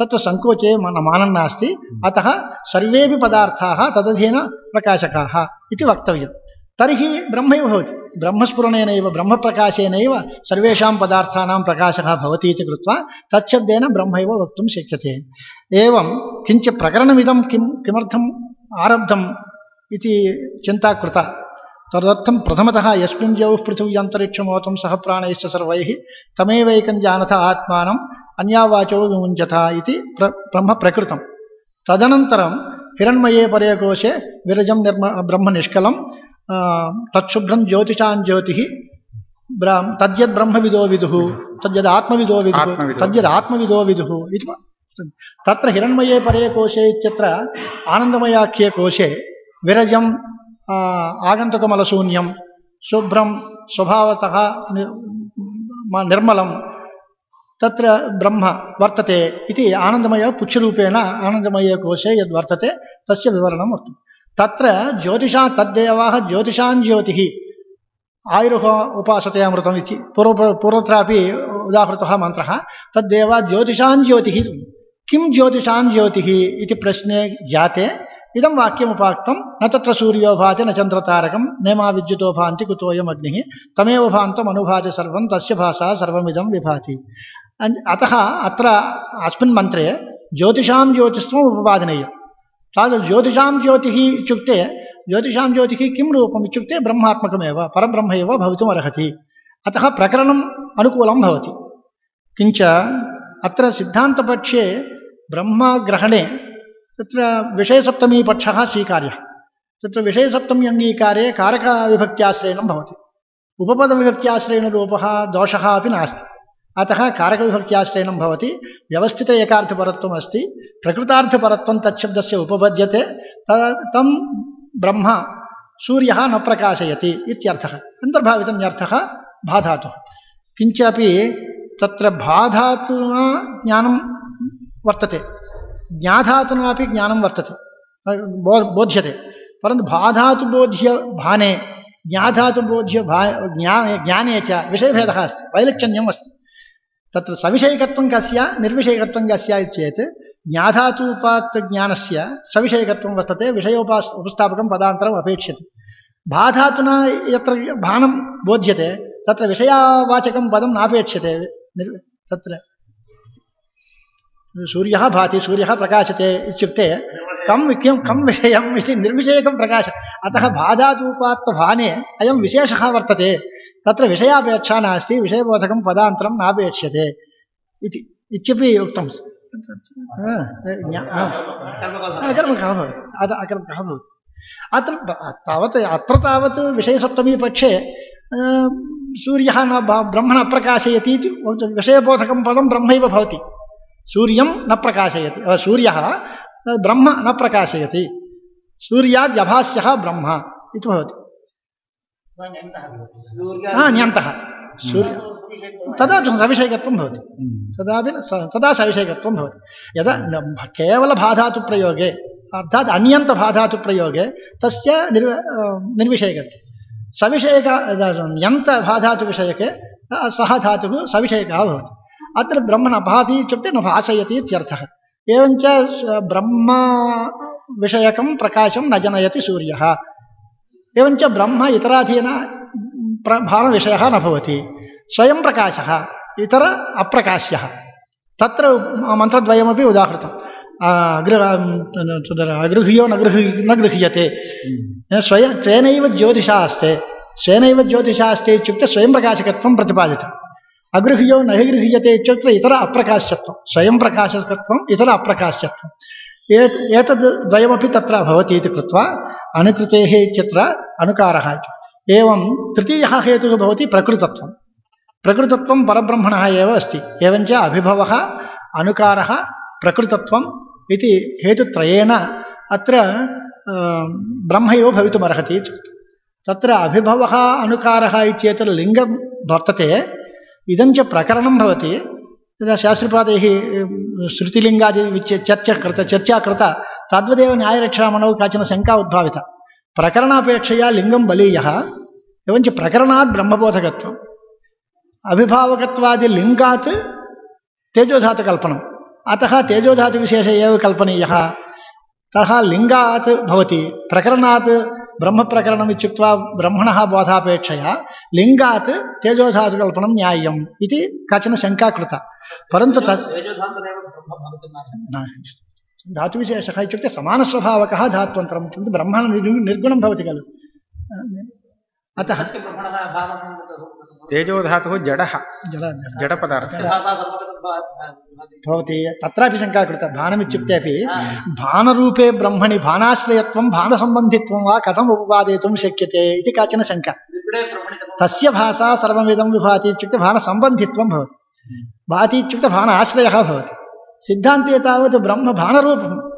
तत्र अतः सर्वेपि पदार्थाः तदधीनप्रकाशकाः इति वक्तव्यं तर्हि ब्रह्मैव भवति। ब्रह्मस्फुरणेनैव ब्रह्मप्रकाशेनैव सर्वेषां पदार्थानां प्रकाशः भवति इति कृत्वा तच्छब्देन ब्रह्मैव वक्तुं शक्यते। एवं किञ्च प्रकरणमिदं किं, किमर्थम् आरब्धम् इति चिन्ता कृता। तदर्थं प्रथमतः यस्मिन् द्यौः पृथिव्यन्तरिक्षमोतं सह प्राणैश्च सर्वैः तमेवैकं जानथ आत्मानम् अन्यावाचो विमुञ्चथ इति प्र ब्रह्मप्रकृतं तदनन्तरं हिरण्मये परे कोशे विरजं निर्म ब्रह्मनिष्कलं आ, तत्शुभ्रं ज्योतिषां ज्योतिः ब्रा तद्यद् ब्रह्मविदो विदुः तद्यद् आत्मविदो विदुः आत्मविदो। तद्यद् आत्मविदो विदुः इति तत्र हिरण्मये परे कोशे इत्यत्र आनन्दमयाख्ये कोशे विरजं आ, आगन्तुकमलशून्यं शुभ्रं स्वभावतः नि- म- निर्मलं तत्र ब्रह्म वर्तते इति आनन्दमय पुच्छरूपेण आनन्दमयकोशे तत्र ज्योतिषा तद्देवाः ज्योतिषां ज्योतिः आयुरुः उपासते अमृतम् इति पूर्व पूर्वत्रापि उदाहृतः मन्त्रः तद्देव ज्योतिषां ज्योतिः किं ज्योतिषां ज्योतिः इति प्रश्ने जाते इदं वाक्यमुपाक्तं न तत्र सूर्यो भाति न चन्द्रतारकं नेमा विद्युतो भान्ति कुतोऽयम् अग्निः तमेव भान्तम् अनुभाति सर्वं तस्य भाषा सर्वमिदं विभाति। अतः अत्र अस्मिन् मन्त्रे ज्योतिषां ज्योतिष्वम् उपपादनीयं तादृश ज्योतिषां ज्योतिः ज्योतिषां ज्योतिः किं रूपम् इत्युक्ते ब्रह्मात्मकमेव, परब्रह्म एव अतः प्रकरणम् अनुकूलं भवति। किञ्च अत्र सिद्धान्तपक्षे ब्रह्मग्रहणे तत्र विषयसप्तमीपक्षः स्वीकार्यः। तत्र विषयसप्तमी अङ्गीकारे कारकविभक्त्याश्रयणं भवति। उपपदविभक्त्याश्रयणरूपः दोषः अपि नास्ति। अतः कारकविभक्त्याश्रयणं भवति। व्यवस्थित एकार्थपरत्वम् अस्ति प्रकृतार्थपरत्वं तच्छब्दस्य उपपद्यते। त, तं ब्रह्म सूर्यः न प्रकाशयति इत्यर्थः। अन्तर्भावितन्यर्थः भाधातुः किञ्चापि तत्र भाधातुना ज्ञानं वर्तते। ज्ञाधातुनापि ज्ञानं वर्तते। बो, बोध्यते। परन्तु बाधातुबोध्य भाने, ज्ञाधातुबोध्य भा ज्ञा ज्ञाने च विषयभेदः अस्ति। वैलक्षण्यम् अस्ति। तत्र सविषयकत्वं कस्य, निर्विषयकत्वं कस्य चेत् ज्ञाधातूपात्तज्ञानस्य सविषयकत्वं वर्तते, विषयोपास्, उपस्थापकं पदान्तरम् अपेक्ष्यते बाधातुना यत्र भानं बोध्यते, तत्र विषयावाचकं पदं नापेक्ष्यते तत्र सूर्यः भाति, सूर्यः प्रकाशते इत्युक्ते, कं किं, कं विषयम् इति निर्विषयकं प्रकाश। अतः बाधातूपात्तभाने अयं विशेषः वर्तते। तत्र विषयापेक्षा नास्ति, विषयबोधकं पदान्तरं नापेक्ष्यते इति इत्यपि उक्तं। अकर्मकः भवति। अकर्मकः भवति। अत्र तावत् अत्र तावत् विषयसप्तमीपक्षे सूर्यः न ब्रह्म न प्रकाशयति इति विषयबोधकं पदं ब्रह्मैव भवति। सूर्यं न प्रकाशयति। सूर्यः ब्रह्म न प्रकाशयति। सूर्याद्यभास्यः ब्रह्म इति भवति। न्यन्तः। सूर्य। तदा सविषयकत्वं भवति। तदापि तदा सविषयकत्वं भवति। यदा केवलबाधातुप्रयोगे अर्थात् अन्यन्तबाधातुप्रयोगे तस्य निर् निर्विषयकत्वं सविषयक यन्तबाधातुविषयके सः धातुः सविषयकः भवति। अत्र ब्रह्म न भाति इत्युक्ते न भासयति इत्यर्थः। एवञ्च ब्रह्म विषयकं प्रकाशं न जनयति सूर्यः। एवञ्च ब्रह्म इतराधीन भावविषयः न भवति। स्वयं प्रकाशः इतर अप्रकाश्यः। तत्र मन्त्रद्वयमपि उदाहृतं। गृह अगृह्यो न गृह् न गृह्यते। स्वयं तेनैव ज्योतिषा अस्ते। स्वेनैव ज्योतिषा अस्ति इत्युक्ते स्वयं प्रकाशकत्वं प्रतिपादितम्। अगृह्यो न हि गृह्यते इत्यत्र इतर अप्रकाश्यत्वं स्वयं प्रकाशकत्वम् इतर अप्रकाश्यत्वम् एत्, एतद् द्वयमपि तत्र भवति इति कृत्वा अनुकृतेः इत्यत्र अनुकारः इति एवं तृतीयः हेतुः भवति प्रकृतत्वं प्रकृतत्वं परब्रह्मणः एव अस्ति। एवञ्च अभिभवः, अनुकारः, प्रकृतत्वम् इति हेतुत्रयेण अत्र ब्रह्म एव भवितुमर्हति तत्र अभिभवः, अनुकारः इत्येतत् लिङ्गं वर्तते। इदञ्च प्रकरणं भवति। तदा शास्त्रिपादैः श्रुतिलिङ्गादि चर्चा कृता चर्चा कृता तद्वदेव न्यायरक्षामणौ काचन शङ्का उद्भाविता। प्रकरणापेक्षया लिङ्गं बलीयः, एवञ्च प्रकरणात् ब्रह्मबोधकत्वम्। अभिभावकत्वादिलिङ्गात् तेजोधातुकल्पनम्। अतः तेजोधातुविशेष एव कल्पनीयः। तः लिङ्गात् भवति, प्रकरणात् ब्रह्मप्रकरणम् इत्युक्त्वा ब्रह्मणः बोधापेक्षया लिङ्गात् तेजोधातुकल्पनं न्याय्यम् इति काचन शङ्का कृता। परन्तु तत् धातुविशेषः इत्युक्ते समानस्वभावकः धात्वन्तरम् इत्युक्ते ब्रह्मण निर्गुणं भवति खलु। अतः तेजोधातुः जडः। जड जडपदार्थः। भवति। तत्रापि शङ्का कृता। भानमित्युक्ते अपि भानरूपे ब्रह्मणि भानाश्रयत्वं भानसम्बन्धित्वं वा कथम् उपपादयितुं शक्यते इति काचन शङ्का। तस्य भाषा सर्वमिदं विभाति इत्युक्ते भानसम्बन्धित्वं भवति। भाति इत्युक्ते भान आश्रयः भवति। सिद्धान्ते तावत् ब्रह्म भानरूपं।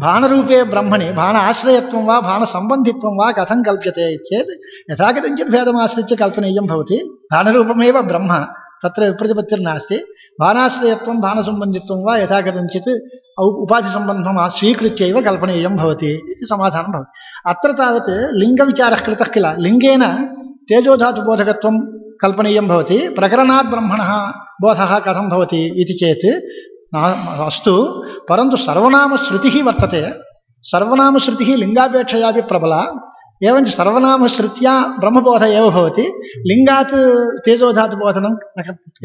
भानरूपे ब्रह्मणि भान आश्रयत्वं वा भानसम्बन्धित्वं वा कथं कल्प्यते चेत् यथा कथञ्चित् भेदमाश्रित्य कल्पनीयं भवति। भानरूपमेव ब्रह्म। तत्र विप्रतिपत्तिर्नास्ति। भानाश्रयत्वं भानसम्बन्धित्वं वा यथा कथञ्चित् उपाधिसम्बन्धं स्वीकृत्यैव कल्पनीयं भवति इति समाधानं भवति। अत्र तावत् लिङ्गविचारः कृतः किल? लिङ्गेन तेजोधातुबोधकत्वं कल्पनीयं भवति। प्रकरणात् ब्रह्मणः बोधः कथं भवति इति चेत् अस्तु। परन्तु सर्वनामश्रुतिः वर्तते। सर्वनामश्रुतिः लिङ्गापेक्षयापि प्रबला। एवञ्च सर्वनामश्रुत्या ब्रह्मबोध एव भवति। लिङ्गात् तेजोधातुबोधनं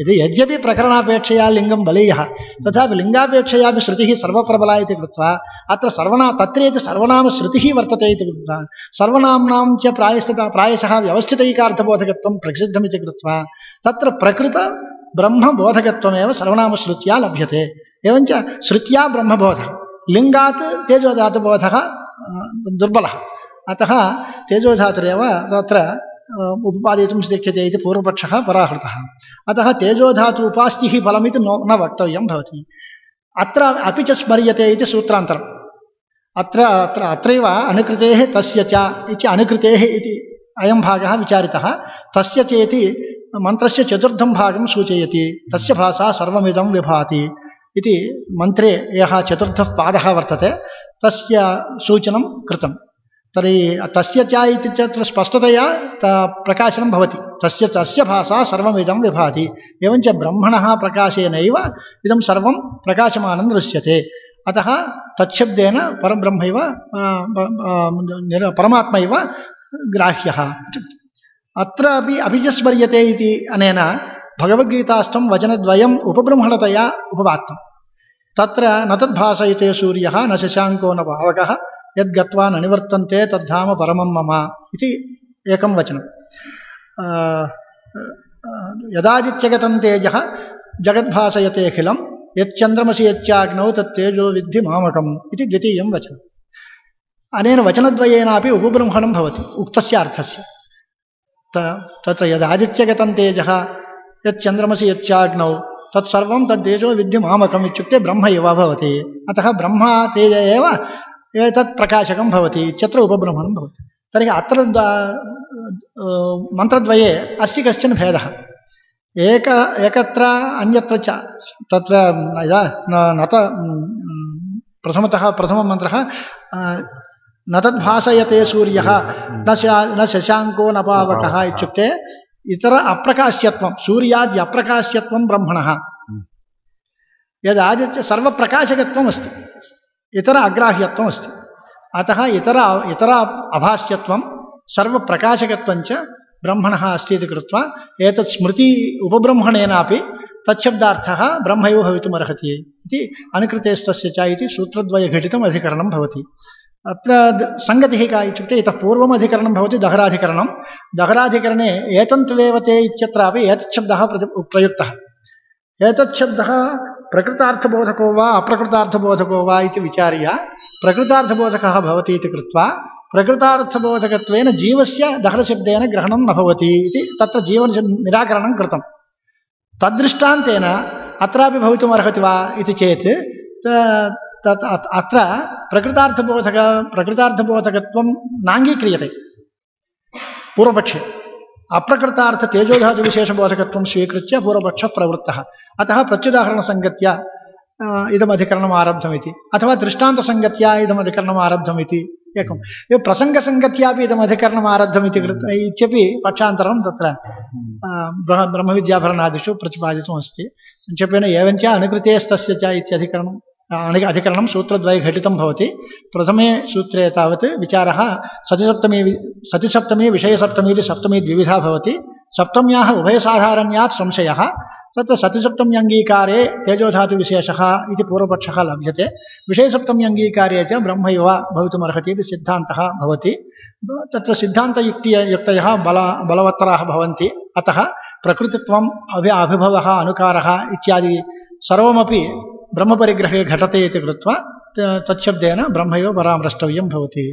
यदि यद्यपि प्रकरणापेक्षया लिङ्गं बलीयः तथापि लिङ्गापेक्षयापि श्रुतिः सर्वप्रबला इति कृत्वा, अत्र सर्वना तत्रेति सर्वनामश्रुतिः वर्तते इति कृत्वा, सर्वनाम्नां च प्रायस्तः प्रायशः व्यवस्थितैकार्थबोधकत्वं प्रसिद्धमिति कृत्वा, तत्र प्रकृत ब्रह्मबोधकत्वमेव सर्वनामश्रुत्या लभ्यते। एवञ्च श्रुत्या ब्रह्मबोधः, लिङ्गात् तेजोधातुबोधः दुर्बलः। अतः तेजोधातुरेव तत्र उपपादयितुं शक्यते इति पूर्वपक्षः पराहृतः। अतः तेजोधातु उपास्तिः फलमिति नो, न वक्तव्यं भवति। अत्र अपि च स्मर्यते इति सूत्रान्तरम्। अत्र अत्र, अत्रैव अनुकृतेः तस्य च इति अनुकृतेः इति अयं भागः विचारितः। तस्य चेति मन्त्रस्य चतुर्थं भागं सूचयति। तस्य भाषा सर्वमिदं विभाति इति मन्त्रे यः चतुर्थः पादः वर्तते, तस्य सूचनं कृतं तर्हि तस्य च इति तत्र स्पष्टतया प्रकाशनं भवति। तस्य तस्य भाषा सर्वमिदं विभाति एवञ्च ब्रह्मणः प्रकाशेनैव इदं सर्वं प्रकाशमानं दृश्यते। अतः तच्छब्देन परब्रह्मैव आ, ब- आ, निर- परमात्मा इव ग्राह्यः। अत्र अपि अभिजस्मर्यते इति अनेन भगवद्गीतास्थं वचनद्वयम् उपबृंहणतया उपवाक्तं तत्र न तद्भाषयते सूर्यः न शशाङ्को न पावकः यद्गत्वा न निवर्तन्ते तद्धाम परमं मम इति एकं वचनं. यदादित्यगतं तेजः जगद्भासयतेऽखिलं यच्चन्द्रमसि यच्चाग्नौ तत्तेजो विद्धि मामकम् इति द्वितीयं वचनम् अनेन वचनद्वयेनापि उपबृंहणं भवति, उक्तस्य अर्थस्य. त- तत्र यदादित्यगतं तेजः, यच्चन्द्रमसि यच्चाग्नौ, तत्सर्वं तद्तेजो विद्धि मामकम् इत्युक्ते ब्रह्म एव भवति. अतः ब्रह्म, तेज एव एतत् प्रकाशकं भवति इत्यत्र उपब्रह्मणं भवति। तर्हि अत्र मन्त्रद्वये अस्य कश्चन भेदः। एक एकत्र अन्यत्र च तत्र यदा न- नत प्रथमतः प्रथममन्त्रः न तद्भासयते सूर्यः न न शशाङ्को न पावकः इत्युक्ते इतर अप्रकाश्यत्वं सूर्याद्य अप्रकाश्यत्वं ब्रह्मणः। यदादित्य सर्वप्रकाशकत्वम् अस्ति इतर अग्राह्यत्वम् अस्ति। अतः इतर इतर अभास्यत्वं सर्वप्रकाशकत्वञ्च ब्रह्मणः अस्ति इति कृत्वा एतत् स्मृति उपब्रह्मणेनापि तच्छब्दार्थः ब्रह्मैव भवितुमर्हति इति अनुकृतेस्तस्य च इति सूत्रद्वयघटितम् अधिकरणं भवति। अत्र द- सङ्गतिः का इत्युक्ते इतः पूर्वम् अधिकरणं भवति, दहराधिकरणं। दहराधिकरणे एतन्त्वेव ते इत्यत्रापि एतच्छब्दः प्रति, प्रयुक्तः। एतच्छब्दः प्रकृतार्थबोधको वा अप्रकृतार्थबोधको वा इति विचार्य प्रकृतार्थबोधकः भवति इति कृत्वा प्रकृतार्थबोधकत्वेन जीवस्य दहरशब्देन ग्रहणं न भवति इति तत्र जीवन निराकरणं कृतं। तद्दृष्टान्तेन अत्रापि भवितुमर्हति वा इति चेत् तत् अत्- अत्र प्रकृतार्थबोधक प्रकृतार्थबोधकत्वं नाङ्गीक्रियते। पूर्वपक्षे अप्रकृतार्थ तेजोधातुविशेषबोधकत्वं स्वीकृत्य पूर्वपक्षः प्रवृत्तः अतः प्रत्युदाहरणसङ्गत्या अ, इदमधिकरणम् आरब्धमिति अथवा दृष्टान्तसङ्गत्या इदमधिकरणम् आरब्धमिति एकम्। एव प्रसङ्गसङ्गत्यापि इदमधिकरणम् आरब्धमिति कृत इत्यपि पक्षान्तरं तत्र ब्रह्म ब्रह्मविद्याभरणादिषु प्रतिपादितमस्ति संक्षेपेण एवञ्च अनुकृतेस्तस्य च इत्यधिकरणम् अणि अधिकरणं सूत्रद्वयघटितं भवति। प्रथमे सूत्रे तावत् विचारः सतिसप्तमी सतिसप्तमी विषयसप्तमी इति सप्तमी द्विविधा भवति। सप्तम्याः उभयसाधारण्यात् संशयः। तत्र सतिसप्तम्यङ्गीकारे तेजोधातुविशेषः इति पूर्वपक्षः लभ्यते। विषयसप्तम्यङ्गीकारे च ब्रह्मैव भवितुमर्हति इति सिद्धान्तः भवति। तत्र सिद्धान्तयुक्ति युक्तयः बल बलवत्तराः भवन्ति। अतः प्रकृतित्वम् अभि अभिभवः अनुकारः इत्यादि सर्वमपि ब्रह्मपरिग्रहे घटते इति कृत्वा तच्छब्देन ब्रह्मैव परामृष्टव्यं भवति।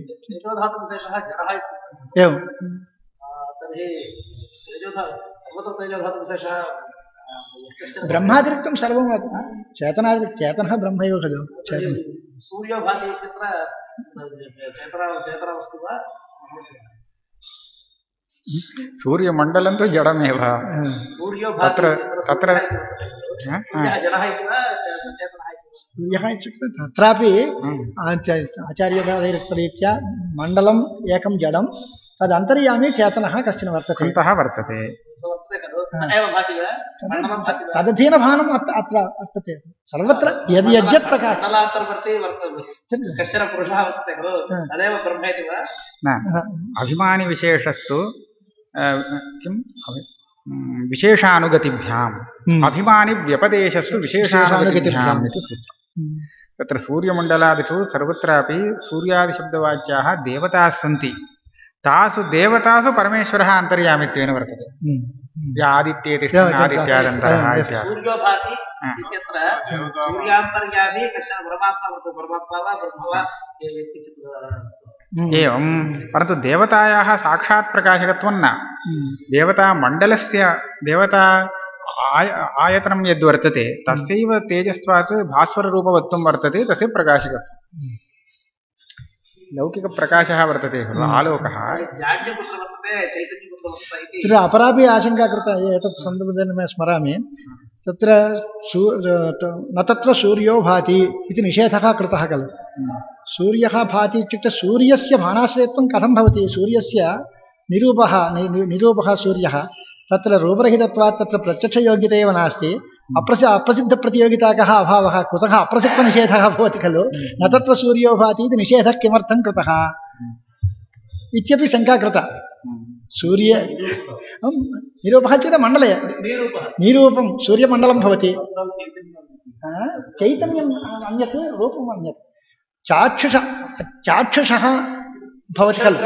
एवं ब्रह्मातिरिक्तं सर्वं चेतनादि चेतनः ब्रह्मैव खलु चेतन। सूर्यो भाति इत्यत्र चेतना चेतनवस्तु वा सूर्यमण्डलं तु जडमेव। सूर्यो तत्र- तत्र- सूर्यः इति वा चेतनः इत्युक्ते तत्रापि हम्म। मण्डलम् एकं जडं तदन्तर्यामी चेतनः कश्चन वर्तते। अन्तः वर्तते। स वर्तते खलु स एव भाति वा? मण्डलं भाति वा? तदधीनभानम् अत्र अत्र वर्तते। सर्वत्र यद् यद्यत् प्रकाशः। कश्चन पुरुषः वर्तते खलु तदेव ब्रह्म इति वा? न। अभिमानिविशेषस्तु किम्? विशेषानुगतिभ्याम्। हम्म। अभिमानिव्यपदेशस्तु विशेषानुगतिभ्याम् विशेषानुगतिभ्याम्। इति सूत्रम् तत्र सूर्यमण्डलादिषु सर्वत्रापि सूर्यादिशब्दवाच्याः देवताः सन्ति। तासु देवतासु परमेश्वरः अन्तर्यामित्वेन वर्तते। या आदित्ये तिष्ठन् एवं, हम्म। परन्तु देवतायाः साक्षात् प्रकाशकत्वं न। हम्म। देवतामण्डलस्य देवता आय आयतनं यद्वर्तते तस्यैव तेजस्त्वात् भास्वररूपवत्वं वर्तते तस्य प्रकाशकत्वम्। लौकिकप्रकाशः वर्तते खलु आलोकः। कुत्र वर्तते तत्र अपरापि आशङ्का कृता एतत् सन्दर्भेन मे स्मरामि। तत्र सू न तत्र सूर्यो भाति इति निषेधः कृतः खलु। सूर्यः भाति इत्युक्ते सूर्यस्य भानाश्रयत्वं कथं भवति? सूर्यस्य निरूपः निरूपः सूर्यः तत्र रूपरहितत्वात् तत्र प्रत्यक्षयोग्यता एव नास्ति। अप्रसि अप्रसिद्धप्रतियोगिताकः अभावः कुतः अप्रसिद्धनिषेधः भवति खलु न तत्र सूर्यो भाति इति निषेधः किमर्थं कृतः इत्यपि शङ्का कृता सूर्य अं, निरूपः इत्युक्ते मण्डले निरूपः निरूपं सूर्यमण्डलं भवति चैतन्यं आ, चैतन्यम् अन्यत् रूपम् अन्यत् चाक्षुष चाक्षुषः भवति खलु।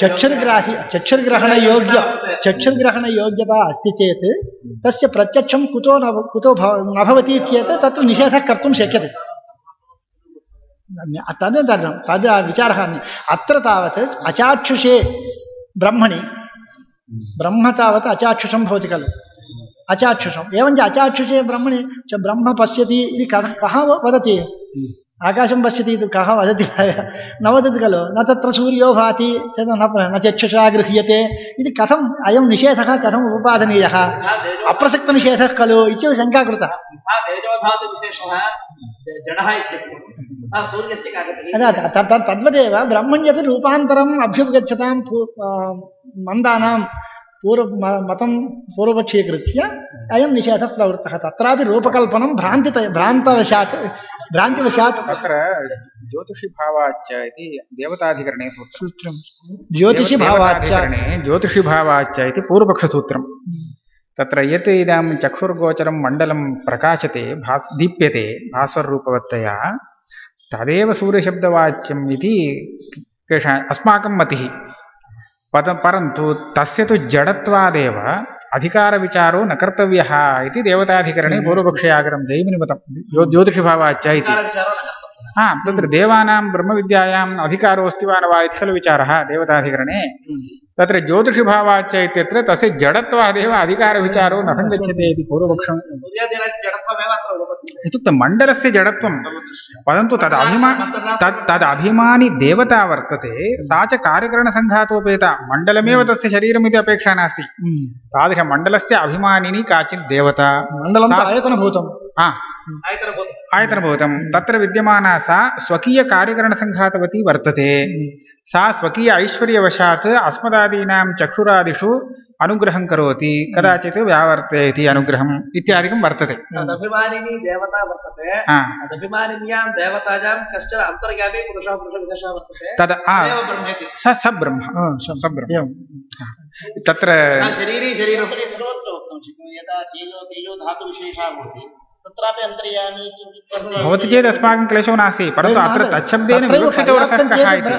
चक्षुर्ग्राहि चक्षुर्ग्रहणयोग्य चक्षुर्ग्रहणयोग्यता अस्ति चेत् तस्य प्रत्यक्षं कुतो न कुतो भव न भवति चेत् तत्र निषेधः कर्तुं शक्यते। तद् तद् तद् विचारः अन्य- अत्र तावत् अचाक्षुषे ब्रह्मणि। ब्रह्म तावत् अचाक्षुषं भवति खलु। अचाक्षुषम्। एवञ्च अचाक्षुषे ब्रह्मणि च ब्रह्म पश्यति इति कः कः वदति? आकाशं पश्यति इति कः वदति न वदति खलु न तत्र सूर्यो भाति तद् न न चक्षुषा गृह्यते इति कथम् अयं निषेधः कथम् उपपादनीयः अप्रसक्तनिषेधः खलु इत्येव शङ्का कृता यथा तेजोधातुविशेषः ज- जडः इत्युक्ते तथा सूर्यस्य का गतिः अदा त- त- तद्वदेव ब्रह्मण्यपि रूपान्तरम् अभ्युपगच्छतां पू- आ, मन्दानां पूर्व मतं पूर्वपक्षीकृत्य अयं निषेधः प्रवृत्तः तत्रापि रूपकल्पनं भ्रान्तित भ्रान्तवशात् भ्रान्तिवशात्। तत्र ज्योतिषिभावाच्च इति देवताधिकरणे सूत्रं ज्योतिषिभावाच्च। ज्योतिषिभावाच्च इति पूर्वपक्षसूत्रम्। तत्र यत् इदं चक्षुर्गोचरं मण्डलं प्रकाशते भास् दीप्यते भास्वररूपवत्तया तदेव सूर्यशब्दवाच्यम् इति केषा अस्माकं मतिः। पद परन्तु तस्य तु जडत्वादेव अधिकारविचारो न कर्तव्य इति देवताधिकरणे पूर्वपक्षे आगतं जैमिनिमतं ज्यो ज्योतिषिभावाच्च इति। विचारो हा तत्र देवानां ब्रह्मविद्यायाम् अधिकारोऽस्ति वा न वा इति खलु विचारः देवताधिकरणे। तत्र ज्योतिषिभावाच्च इत्यत्र तस्य जडत्वादेव अधिकारविचारो न सङ्गच्छते इति पूर्वपक्षं। इत्युक्ते मण्डलस्य जडत्वं परन्तु तदभिमा तत् तदभिमानि देवता वर्तते सा च कार्यकरणसङ्घातोपेता मण्डलमेव तस्य शरीरमिति अपेक्षा नास्ति। तादृशमण्डलस्य अभिमानिनी काचित् देवता। मण्डलं आयतनभूतं हा। आयतनभूतं तत्र विद्यमाना सा स्वकीयकार्यकरणसङ्घातवती वर्तते। सा स्वकीय ऐश्वर्यवशात् अस्मदादीनां चक्षुरादिषु अनुग्रहं करोति। कदाचित् व्यावर्तयति अनुग्रहम् इत्यादिकं वर्तते। तदभिमानिनी देवता वर्तते। तदभिमानिन्यां देवतायां कश्चन अन्तर्यामी पुरुषः पुरुषविशेषः वर्तते। तद् स स ब्रह्म स- ब्रह्म तत्र न शरीरी शरीरं सर्वत्र वक्तुं शक्नुमः यदा तेजो तेजो धातुविशेषः भवति भवति चेत् अस्माकं क्लेशो नास्ति परन्तु अत्र तच्छब्देन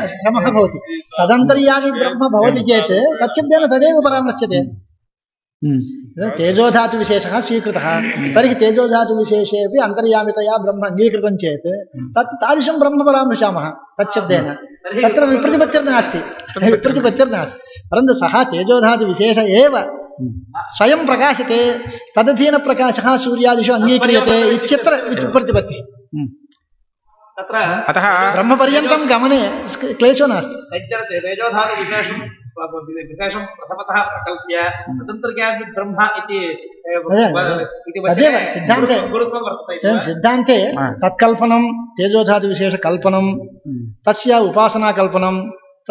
श्रमः भवति। तदन्तर्यामि ब्रह्म भवति चेत् तच्छब्देन तदेव परामृश्यते। तेजोधातुविशेषः स्वीकृतः तर्हि तेजोधातुविशेषे अपि अन्तर्यामितया ब्रह्म अङ्गीकृतं चेत् तत् तादृशं ब्रह्म परामृशामः तच्छब्देन। तत्र विप्रतिपत्तिर्नास्ति। विप्रतिपत्तिर्नास्ति। परन्तु सः तेजोधातुविशेष एव स्वयं प्रकाशते तदधीनप्रकाशः सूर्यादिषु अङ्गीक्रियते इत्यत्र विप्रतिपत्तिः तत्र अतः ब्रह्मपर्यन्तं गमने क्लेशो नास्ति तेजोधातुविशेषं विशेषं प्रथमतः प्रकल्प्य ब्रह्म इति तदेव सिद्धान्ते? सिद्धान्ते तत्कल्पनं तेजोधातुविशेषकल्पनं तस्य उपासनाकल्पनं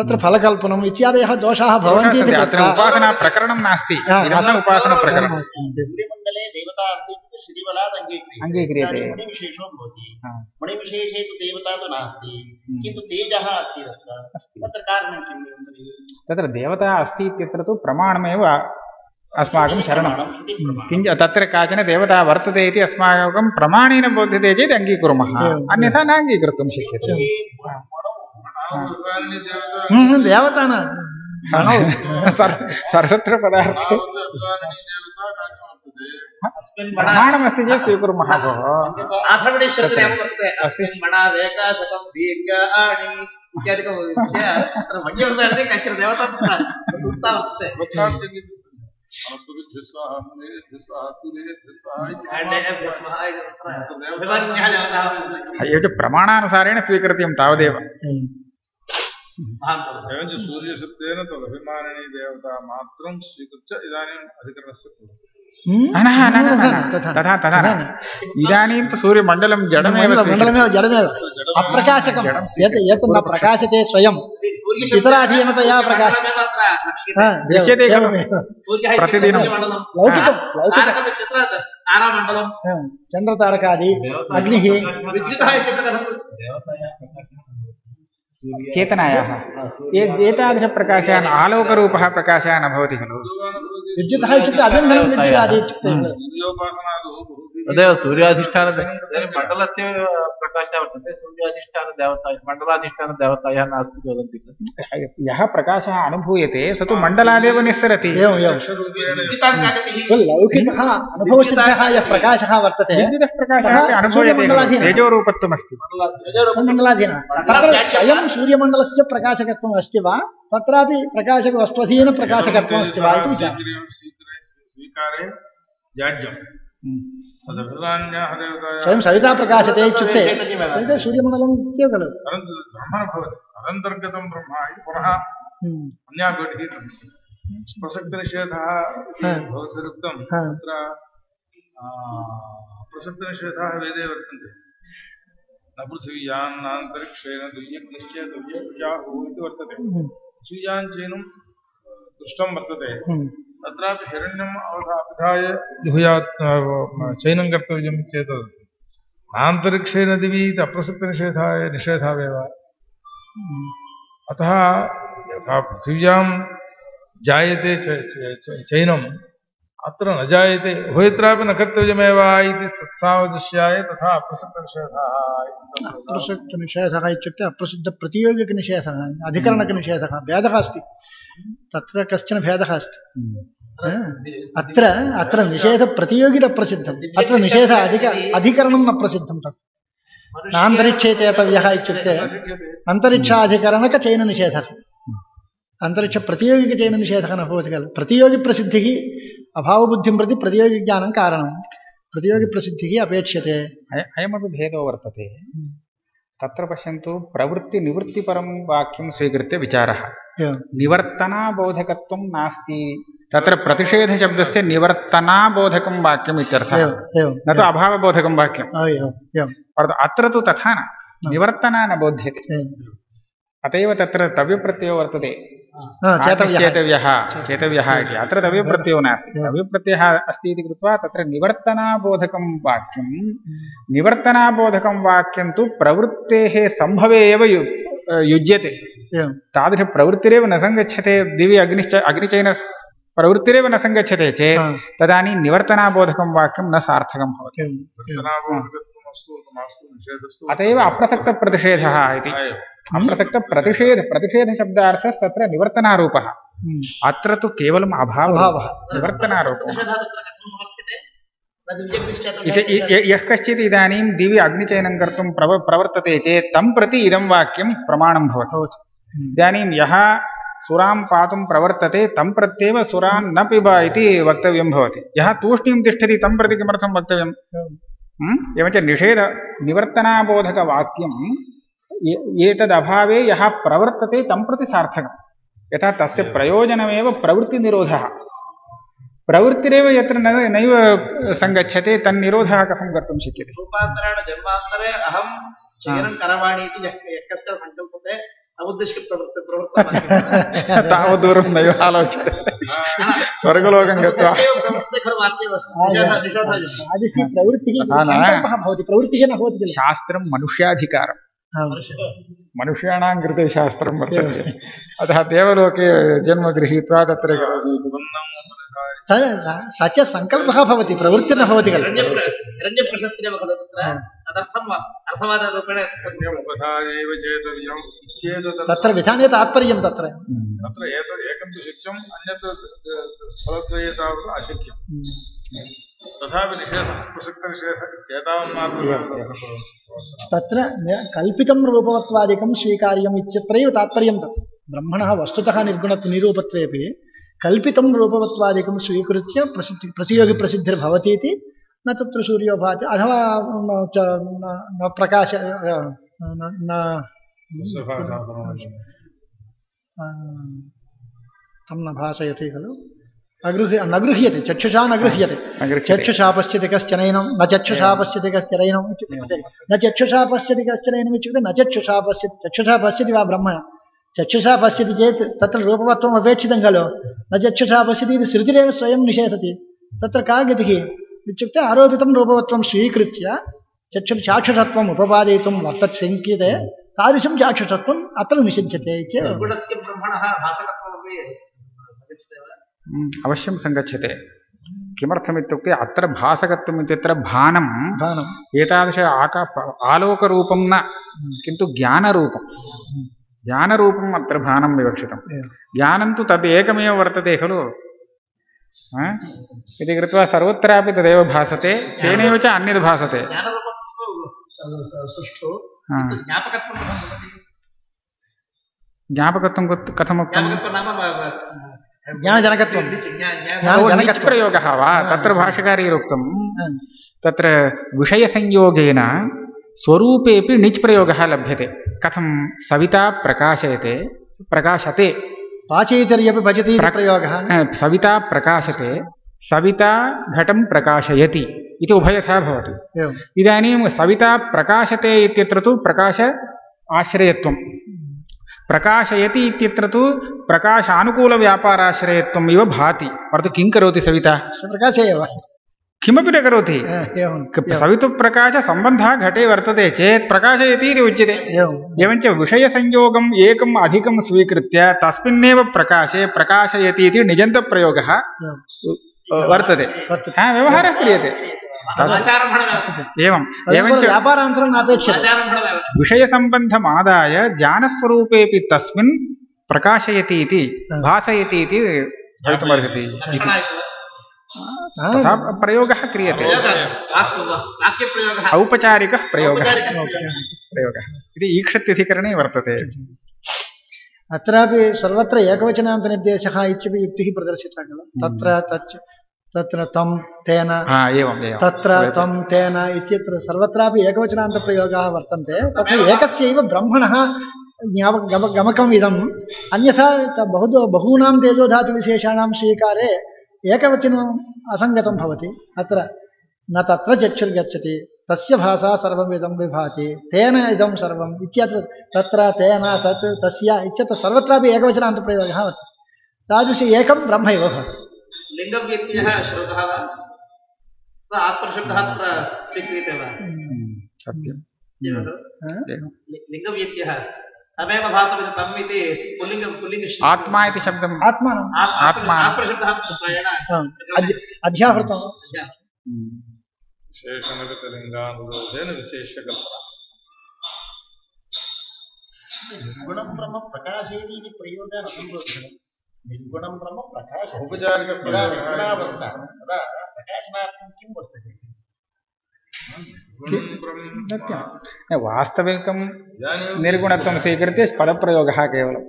तत्र फलकल्पनम् इत्यादयः दोषाः भवन्ति इति अत्र उपासनाप्रकरणं नास्ति। हा। उपासनाप्रकरणम्। नास्ति। सूर्यमण्डले देवता अस्ति इति श्रुतिबलात् अङ्गीक्रियते। अङ्गीक्रियते। मणिविशेषो भवति। मणिविशेषे तु देवता तु नास्ति। किन्तु तेजः अस्ति तत्र। तत्र कारणं तर्हि? तत्र देवता अस्ति इत्यत्र तु प्रमाणमेव अस्माकं शरणं। किञ्च तत्र काचन देवता वर्तते इति अस्माकं प्रमाणेन बोध्यते चेत् अङ्गीकुर्मः। अन्यथा न अङ्गीकर्तुं शक्यते। नामरूपाणि देवता हम्म, देवता न प्रणौ सर्- सर्वत्र पदार्थे नामरूपाणि देवता कार्यं वर्तते अस्मिन् मणा प्रमाणमस्ति चेत् स्वीकुर्मः भोः आथर्वणेश्वरतः वर्तते अस्मिन् मणा वेकाशतं दीर्घाणि इत्यादिकं विषय तत्र मण्यवर्तते कश्चन देवता तत्र उक्ता वर्तते वनस्पतिभ्यस्वाहा मुनेभ्यस्वाहा तुलेभ्यस्वाहा इति काण्डेभ्यः स्मः इति तत्र अभिमान्यः देवताः वर्तन्ते। एव च प्रमाणानुसारेण स्वीकृत्यं तावदेव महान् पदम् एवञ्च सूर्यशब्देन तदभिमानिनी देवता मात्रं स्वीकृत्य इदानीम् अधिकरणस्य पूर्वम् हम्म? न न न न, न, न, तथा तथा तथा तथा न इदानीं तु सूर्यमण्डलं जडमेव मण्डलं- स्वीक्रियते। मण्डलमेव जडमेव अप्रकाशकं जडं यत् यत् न प्रकाशते स्वयं सूर्यशब्देन इतराधीनतया प्रकाश- मण्डलमेव अत्र लक्ष्यते हा, दृश्यते खलु? एवमेव। सूर्यः प्रतिदिनं। मण्डलं लौकिकं लौकिकं तारकम् इत्यत्र तारामण्डलं हा, चन्द्रतारकादि अग्निः विद्युतः इत्यत्र कथं चेतनायाः। ए- एतादृशप्रकाशान् आलोकरूपः प्रकाशः न भवति खलु। विद्युतः इत्युक्ते विद्युदादि इत्युक्ते तदेव सूर्याधिष्ठान इदानीं मण्डलस्य प्रकाशः वर्तते सूर्याधिष्ठानदेवता मण्डलाधिष्ठानदेवतायाः नास्ति इति वदन्ति खलु यः प्रकाशः अनुभूयते स तु मण्डलादेव निस्सरति तो लौकिकः अनुभवसिद्धः यः प्रकाशः वर्तते। तेजोरूपत्वमस्ति मण्डलाधीनः तत्र स्वयं सूर्यमण्डलस्य प्रकाशकत्वम् अस्ति वा तत्रापि प्रकाशकवस्त्वधीनप्रकाशकत्वम् अस्ति वा इति विचारः स्वीकरे स्वीकारे जाड्यं तदभिमान्याः देवतायाः स्वयं सविता प्रकाशते इत्युक्ते सविता सूर्यमण्डलम् इत्येव खलु। परन्तु तद् भवति। तदन्तर्गतं ब्रह्म इति पुनः हम्म। अन्या कोटिः प्रसक्तनिषेधः भवद्भिरुक्तं तत्र प्रसक्तनिषेधाः वेदे वर्तन्ते। न पृथिव्यां नान्तरिक्षेण इति वर्तते। हम्म। पृथिव्याञ्चेनं दृष्टं वर्तते। हम्म। तत्रापि हिरण्यम् अवधा विधाय जुहुयात् चयनं कर्तव्यम् कर्तव्यं चेत् आन्तरिक्षेण दिवि अप्रसक्तनिषेधाय निषेधावेव। अतः यथा पृथिव्यां जायते च- च- च- चैनम्। अत्र न जायते, उभयत्रापि न कर्तव्यमेव इति तत्सावदृश्याय तथा तत्र अप्रसक्तनिषेधः इत्युक्ते अप्रसिद्धप्रतियोगिकनिषेधः, अधिकरणकनिषेधः, भेदः अस्ति। तत्र कश्चन भेदः अस्ति। अत्र अत्र निषेधप्रतियोगिनप्रसिद्धम् अत्र निषेध अधिक, अधिकरणं न प्रसिद्धं तत्। नान्तरिक्षे चेतव्यः इत्युक्ते अन्तरिक्षाधिकरणकचैननिषेधः अन्तरिक्षप्रतियोगिकचैननिषेधः न भवति खलु। प्रतियोगिप्रसिद्धिः अभावबुद्धिं प्रति प्रतियोगिज्ञानं कारणं। प्रतियोगिप्रसिद्धिः अपेक्ष्यते। अय- अयमपि भेदो वर्तते। तत्र पश्यन्तु प्रवृत्तिनिवृत्तिपरं वाक्यं स्वीकृत्य विचारः। निवर्तनाबोधकत्वं नास्ति। तत्र प्रतिषेधशब्दस्य निवर्तनाबोधकं वाक्यम् इत्यर्थः। न तु अभावबोधकं वाक्यम्। परन्तु अत्र तु तथा न। निवर्तना न बोध्यते। अत एव तत्र तव्यप्रत्ययो वर्तते। चेतव्यः. चेतव्यः चेतव्यः. इति. अत्र तव्यप्रत्ययो नास्ति. तव्यप्रत्ययः अस्ति इति कृत्वा तत्र निवर्तनाबोधकं वाक्यं निवर्तनाबोधकं वाक्यं तु प्रवृत्तेः सम्भवे एव यु युज्यते. एवं तादृशप्रवृत्तिरेव न सङ्गच्छते दिवि अग्निश्च अग्निचैन प्रवृत्तिरेव न सङ्गच्छते चेत् हा, तदानीं निवर्तनाबोधकं वाक्यं न सार्थकं भवति. एवं एवं रचनाबोधकत्वमस्तु मास्तु निषेधस्तु अत एव अप्रसक्तप्रतिषेधः इति. एव। अप्रसक्तप्रतिषेध प्रतिषेधशब्दार्थस्तत्र निवर्तनारूपः। हम्म। अत्र तु केवलम् अभावः। अभावः। निवर्तनारूपः। प्रतिषेधः तत्र य- कश्चित् इदानीं दिवि अग्निचयनं कर्तुं प्रव प्रवर्तते चेत् तं प्रति इदं वाक्यं प्रमाणं भवति। इदानीं यः सुरां पातुं प्रवर्तते तं प्रत्येव सुरान् न पिब इति वक्तव्यं भवति। यः तूष्णीं तिष्ठति तं प्रति किमर्थं वक्तव्यं हं? एवञ्च निषेध निवर्तनाबोधकवाक्यं एतदभावे यः प्रवर्तते तं प्रति सार्थकं यथा तस्य प्रयोजनमेव प्रवृत्तिनिरोधः। प्रवृत्तिरेव यत्र न नैव सङ्गच्छते तन्निरोधः कथं कर्तुं शक्यते? रूपान्तरेण जन्मान्तरे अहं चयनं करवाणि इति यः कश्चन सङ्कल्पते समुद्दिश्य प्रवृत्ति प्रवृत्तम् तावत् दूरं नैव आलोच्यते। स्वर्गलोकं गत्वा। प्रवृत्ते न। भवति शास्त्रं मनुष्याधिकारं आम्। मनुष्याणां कृते शास्त्रं वर्तते अतः देवलोके जन्म गृहीत्वा तत्र स- च सङ्कल्पः भवति प्रवृत्तिः न भवति खलु हिरण्यप्रशस्तिरेव खलु तत्र विधाने तात्पर्यं तत्र तत्र एतत् एकं तु शक्यम् अन्यत् स्थलद्वये तावत् अशक्यं तथापि निषेधः प्रसक्तनिषेधः चेतावन्मात्रमेव तत्र न- कल्पितं रूपवत्वादिकं स्वीकार्यम् इत्यत्रैव तात्पर्यं तत्। ब्रह्मणः वस्तुतः निर्गुण निरूपत्वेपि कल्पितं रूपवत्वादिकं स्वीकृत्य प्रसिद्धि प्रतियोगिप्रसिद्धिर्भवति इति न तत्र सूर्यो भाति अथवा न प्रकाश न तं न भाषयति खलु। अगृह्य न गृह्यते चक्षुषा न गृह्यते न गृह्यते। चक्षुषा पश्यति कश्चनैनं न चक्षुषा पश्यति कश्चनैनम् इत्युक्ते न चक्षुषा पश्यति कश्चनैनम् इत्युक्ते न चक्षुषा पश्यति चक्षुषा पश्यति वा ब्रह्म चक्षुषा पश्यति चेत् तत्र रूपवत्वम् अपेक्षितं खलु न चक्षुषा पश्यति इति श्रुतिरेव स्वयं निषेधति तत्र का गतिः इत्युक्ते आरोपितं रूपवत्वं स्वीकृत्य चक्षुर्चाक्षुषत्वम् उपपादयितुं वर्तते शङ्क्यते तादृशं चाक्षुषत्वम् अत्र निषिध्यते इत्येव हम्म, अवश्यं सङ्गच्छते। किमर्थमित्युक्ते अत्र भासकत्वम् इत्यत्र भानं भानम् एतादृश आका आलोकरूपं न किन्तु ज्ञानरूपं। ज्ञानरूपम् अत्र भानं विवक्षितं ज्ञानं तु तद् एकमेव वर्तते खलु? हा? इति कृत्वा सर्वत्रापि तदेव भासते तेनैव च अन्यद् भासते। ज्ञापकत्वं कथमुक्तं ज्ञानजनकत्वं। जनकत्वं। वा तत्र भाष्यकार्यैरुक्तं तत्र विषयसंयोगेन स्वरूपेपि निच् प्रयोगः लभ्यते कथं सविता प्रकाशयते प्रकाशते पाचैतर्यपि भजति प्रयोगः सविता प्रकाशते सविता घटं प्रकाशयति इति उभयथा भवति इदानीं सविता प्रकाशते इत्यत्र तु प्रकाश आश्रयत्वं प्रकाशयति इत्यत्र तु प्रकाशानुकूलव्यापाराश्रयत्वम् इव भाति। परन्तु किं करोति सविता? प्रकाशे एव किमपि न करोति। सवितुप्रकाशसम्बन्धः घटे वर्तते चेत् प्रकाशयति इति उच्यते। एवञ्च विषयसंयोगम् एकम् अधिकं स्वीकृत्य तस्मिन्नेव प्रकाशे प्रकाशयति इति निजन्तप्रयोगः। वर्तते। हा, व्यवहारः क्रियते आचारम्भणमेव एवं तदुपरि एवञ्च व्यापारान्तरं नापेक्षते विषयसम्बन्धमादाय ज्ञानस्वरूपेऽपि तस्मिन् प्रकाशयति इति भासयति इति भवितुमर्हति इति तथा प्रयोगः क्रियते औपचारिकः प्रयोगः प्रयोगः इति ईक्षत्यधिकरणे वर्तते अत्रापि सर्वत्र एकवचनान्तनिर्देशः इत्यपि युक्तिः प्रदर्शिता खलु तत्र तच् तत्र तं तेन हा एवं तत्र तं तेन इत्यत्र सर्वत्रापि एकवचनान्तप्रयोगाः वर्तन्ते। तत्र एकस्यैव ब्रह्मणः ज्ञाप- गम- गमकम् इदम्। अन्यथा बहु बहूनां तेजोधातुविशेषाणां स्वीकारे एकवचनम् असङ्गतं भवति। अत्र न तत्र चक्षुर्गच्छति तस्य भाषा सर्वम् इदं विभाति तेन इदं सर्वम् इत्यत्र तत्र तेन तत् तस्य इत्यत्र सर्वत्रापि एकवचनान्तप्रयोगः वर्तते। तादृश एकं ब्रह्म एव भवति। लिङ्गव्यक्तिः श्रुतः वा? अथवा आत्मशब्दः तत्र स्वीक्रियते वा? सत्यम्। एवं खलु? एवं। लि- लिङ्गव्यक्तिः तमेव भातमिति तम् इति पुल्लिङ्ग पुल्लिङ्ग आत्मा इति शब्दम्। आत्मानं। आत्मा। आत्मशब्दः प्रायेण अध्याहृतं विशेषणगतलिङ्गानुरोधेन ब्रह्म प्रकाशयति इति प्रयोगः न सम्भवति निर्गुणं ब्रह्म प्रकाश यदा औपचारिकप्रयोगः निर्गुणावस्था तदा प्रकाशनार्थं किं वर्तते? वास्तविकं निर्गुणत्वं स्वीकृत्य पदप्रयोगः केवलं।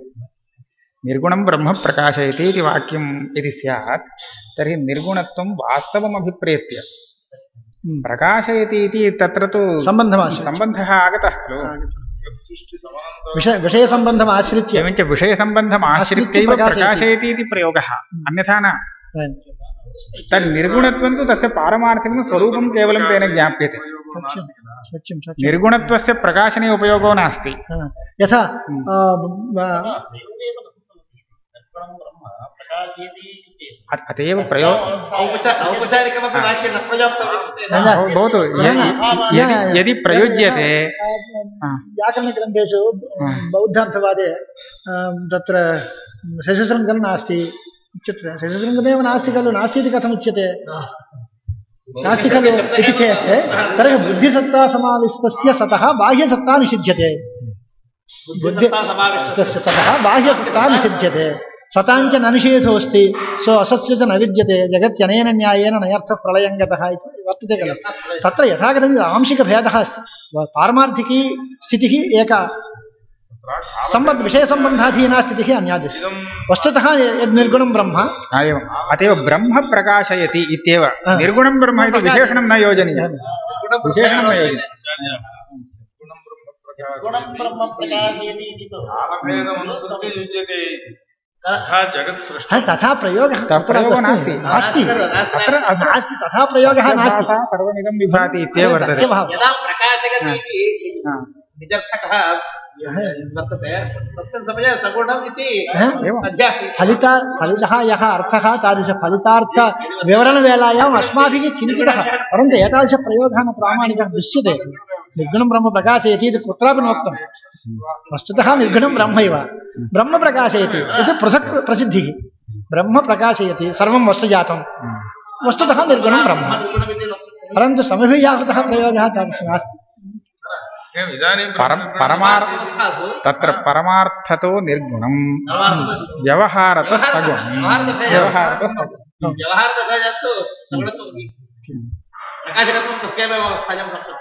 निर्गुणं ब्रह्म प्रकाशयति इति वाक्यम् यदि स्यात् तर्हि निर्गुणत्वं वास्तवम् अभिप्रेत्य। प्रकाशयति इति तत्र तु सम्बन्धमाश्रित्य सम्बन्धः आगतः खलु। विषयसम्बन्धम् आश्रित्य। एवञ्च विषयसम्बन्धम् आश्रित्यैव आश्रित्य प्रकाशयति। इति प्रयोगः। अन्यथा न। तन्निर्गुणत्वं तु तस्य पारमार्थिकं स्वरूपं केवलं तेन ज्ञाप्यते। निर्गुणत्वस्य प्रकाशने उपयोगो नास्ति। यथा आ, ब- निर्गुणं ब्रह्म प्रकाशयति इति चेत् अत- अत एव प्रयोग य- यदि प्रयुज्यते. व्याकरणग्रन्थेषु बौद्धार्थवादे तत्र शशिशृङ्गं नास्ति इत्यत्र नास्ति खलु नास्ति इति कथमुच्यते नास्ति खलु इति चेत् तर्हि बुद्धिसत्ता समाविष्टस्य सतः बाह्यसत्ता निषिध्यते। बुद्धि तस्य सतः बाह्यसत्ता निषिध्यते। सताञ्च न निषेधोऽस्ति सो असस्य च न विद्यते जगत्यनेन न्यायेन नयर्थः प्रलयं गतः इति वर्तते खलु। तत्र यथा कथञ्चित् आंशिकभेदः अस्ति। व- पारमार्थिकी स्थितिः एका। सम्बन्ध विषयसम्बन्धाधीना स्थितिः अन्या दृश्यते वस्तुतः यद् निर्गुणं ब्रह्म। हा, एवम्। अतएव ब्रह्म प्रकाशयति इत्येव। निर्गुणं ब्रह्म इति विशेषणं न योजनीयं विशेषणं न योजनीयम्। गुणं ब्रह्म प्रकाशयति इति तु। कालभेदमनुसृत्य युज्यते इति। तथा जगत् हा, सृष्टं तथा प्रयोगः तथा प्रयोगो नास्ति। नास्ति। अत्र अत्र नास्ति तथा प्रयोगः नास्ति। सर्वमिदं विभाति इत्येव वर्तते। यदा प्रकाशकति इति निजर्थकः वर्तते तस्मिन् समये सगुणम् इति हा? फलिता फलितः यः अर्थः तादृशफलितार्थविवरणवेलायाम् अस्माभिः चिन्तितः। परन्तु एतादृशप्रयोगः न प्रामाणिकः दृश्यते। निर्गुणं ब्रह्म प्रकाशयति इति कुत्रापि वस्तुतः निर्गुणं ब्रह्मैव। ब्रह्म प्रकाशयति इति पृथक् प्रसिद्धिः। ब्रह्म प्रकाशयति सर्वं वस्तुजातं। वस्तुतः निर्गुणं ब्रह्म। परन्तु समभिव्याहृतः प्रयोगः तादृशः नास्ति। परमार्थ तत्र परमार्थतो निर्गुणं व्यवहारतस्तगुणं व्यवहारतस्तगुणं व्यवहारदशायां तु प्रकाशकत्वं तस्यामेव अवस्थायां सम्पद्यते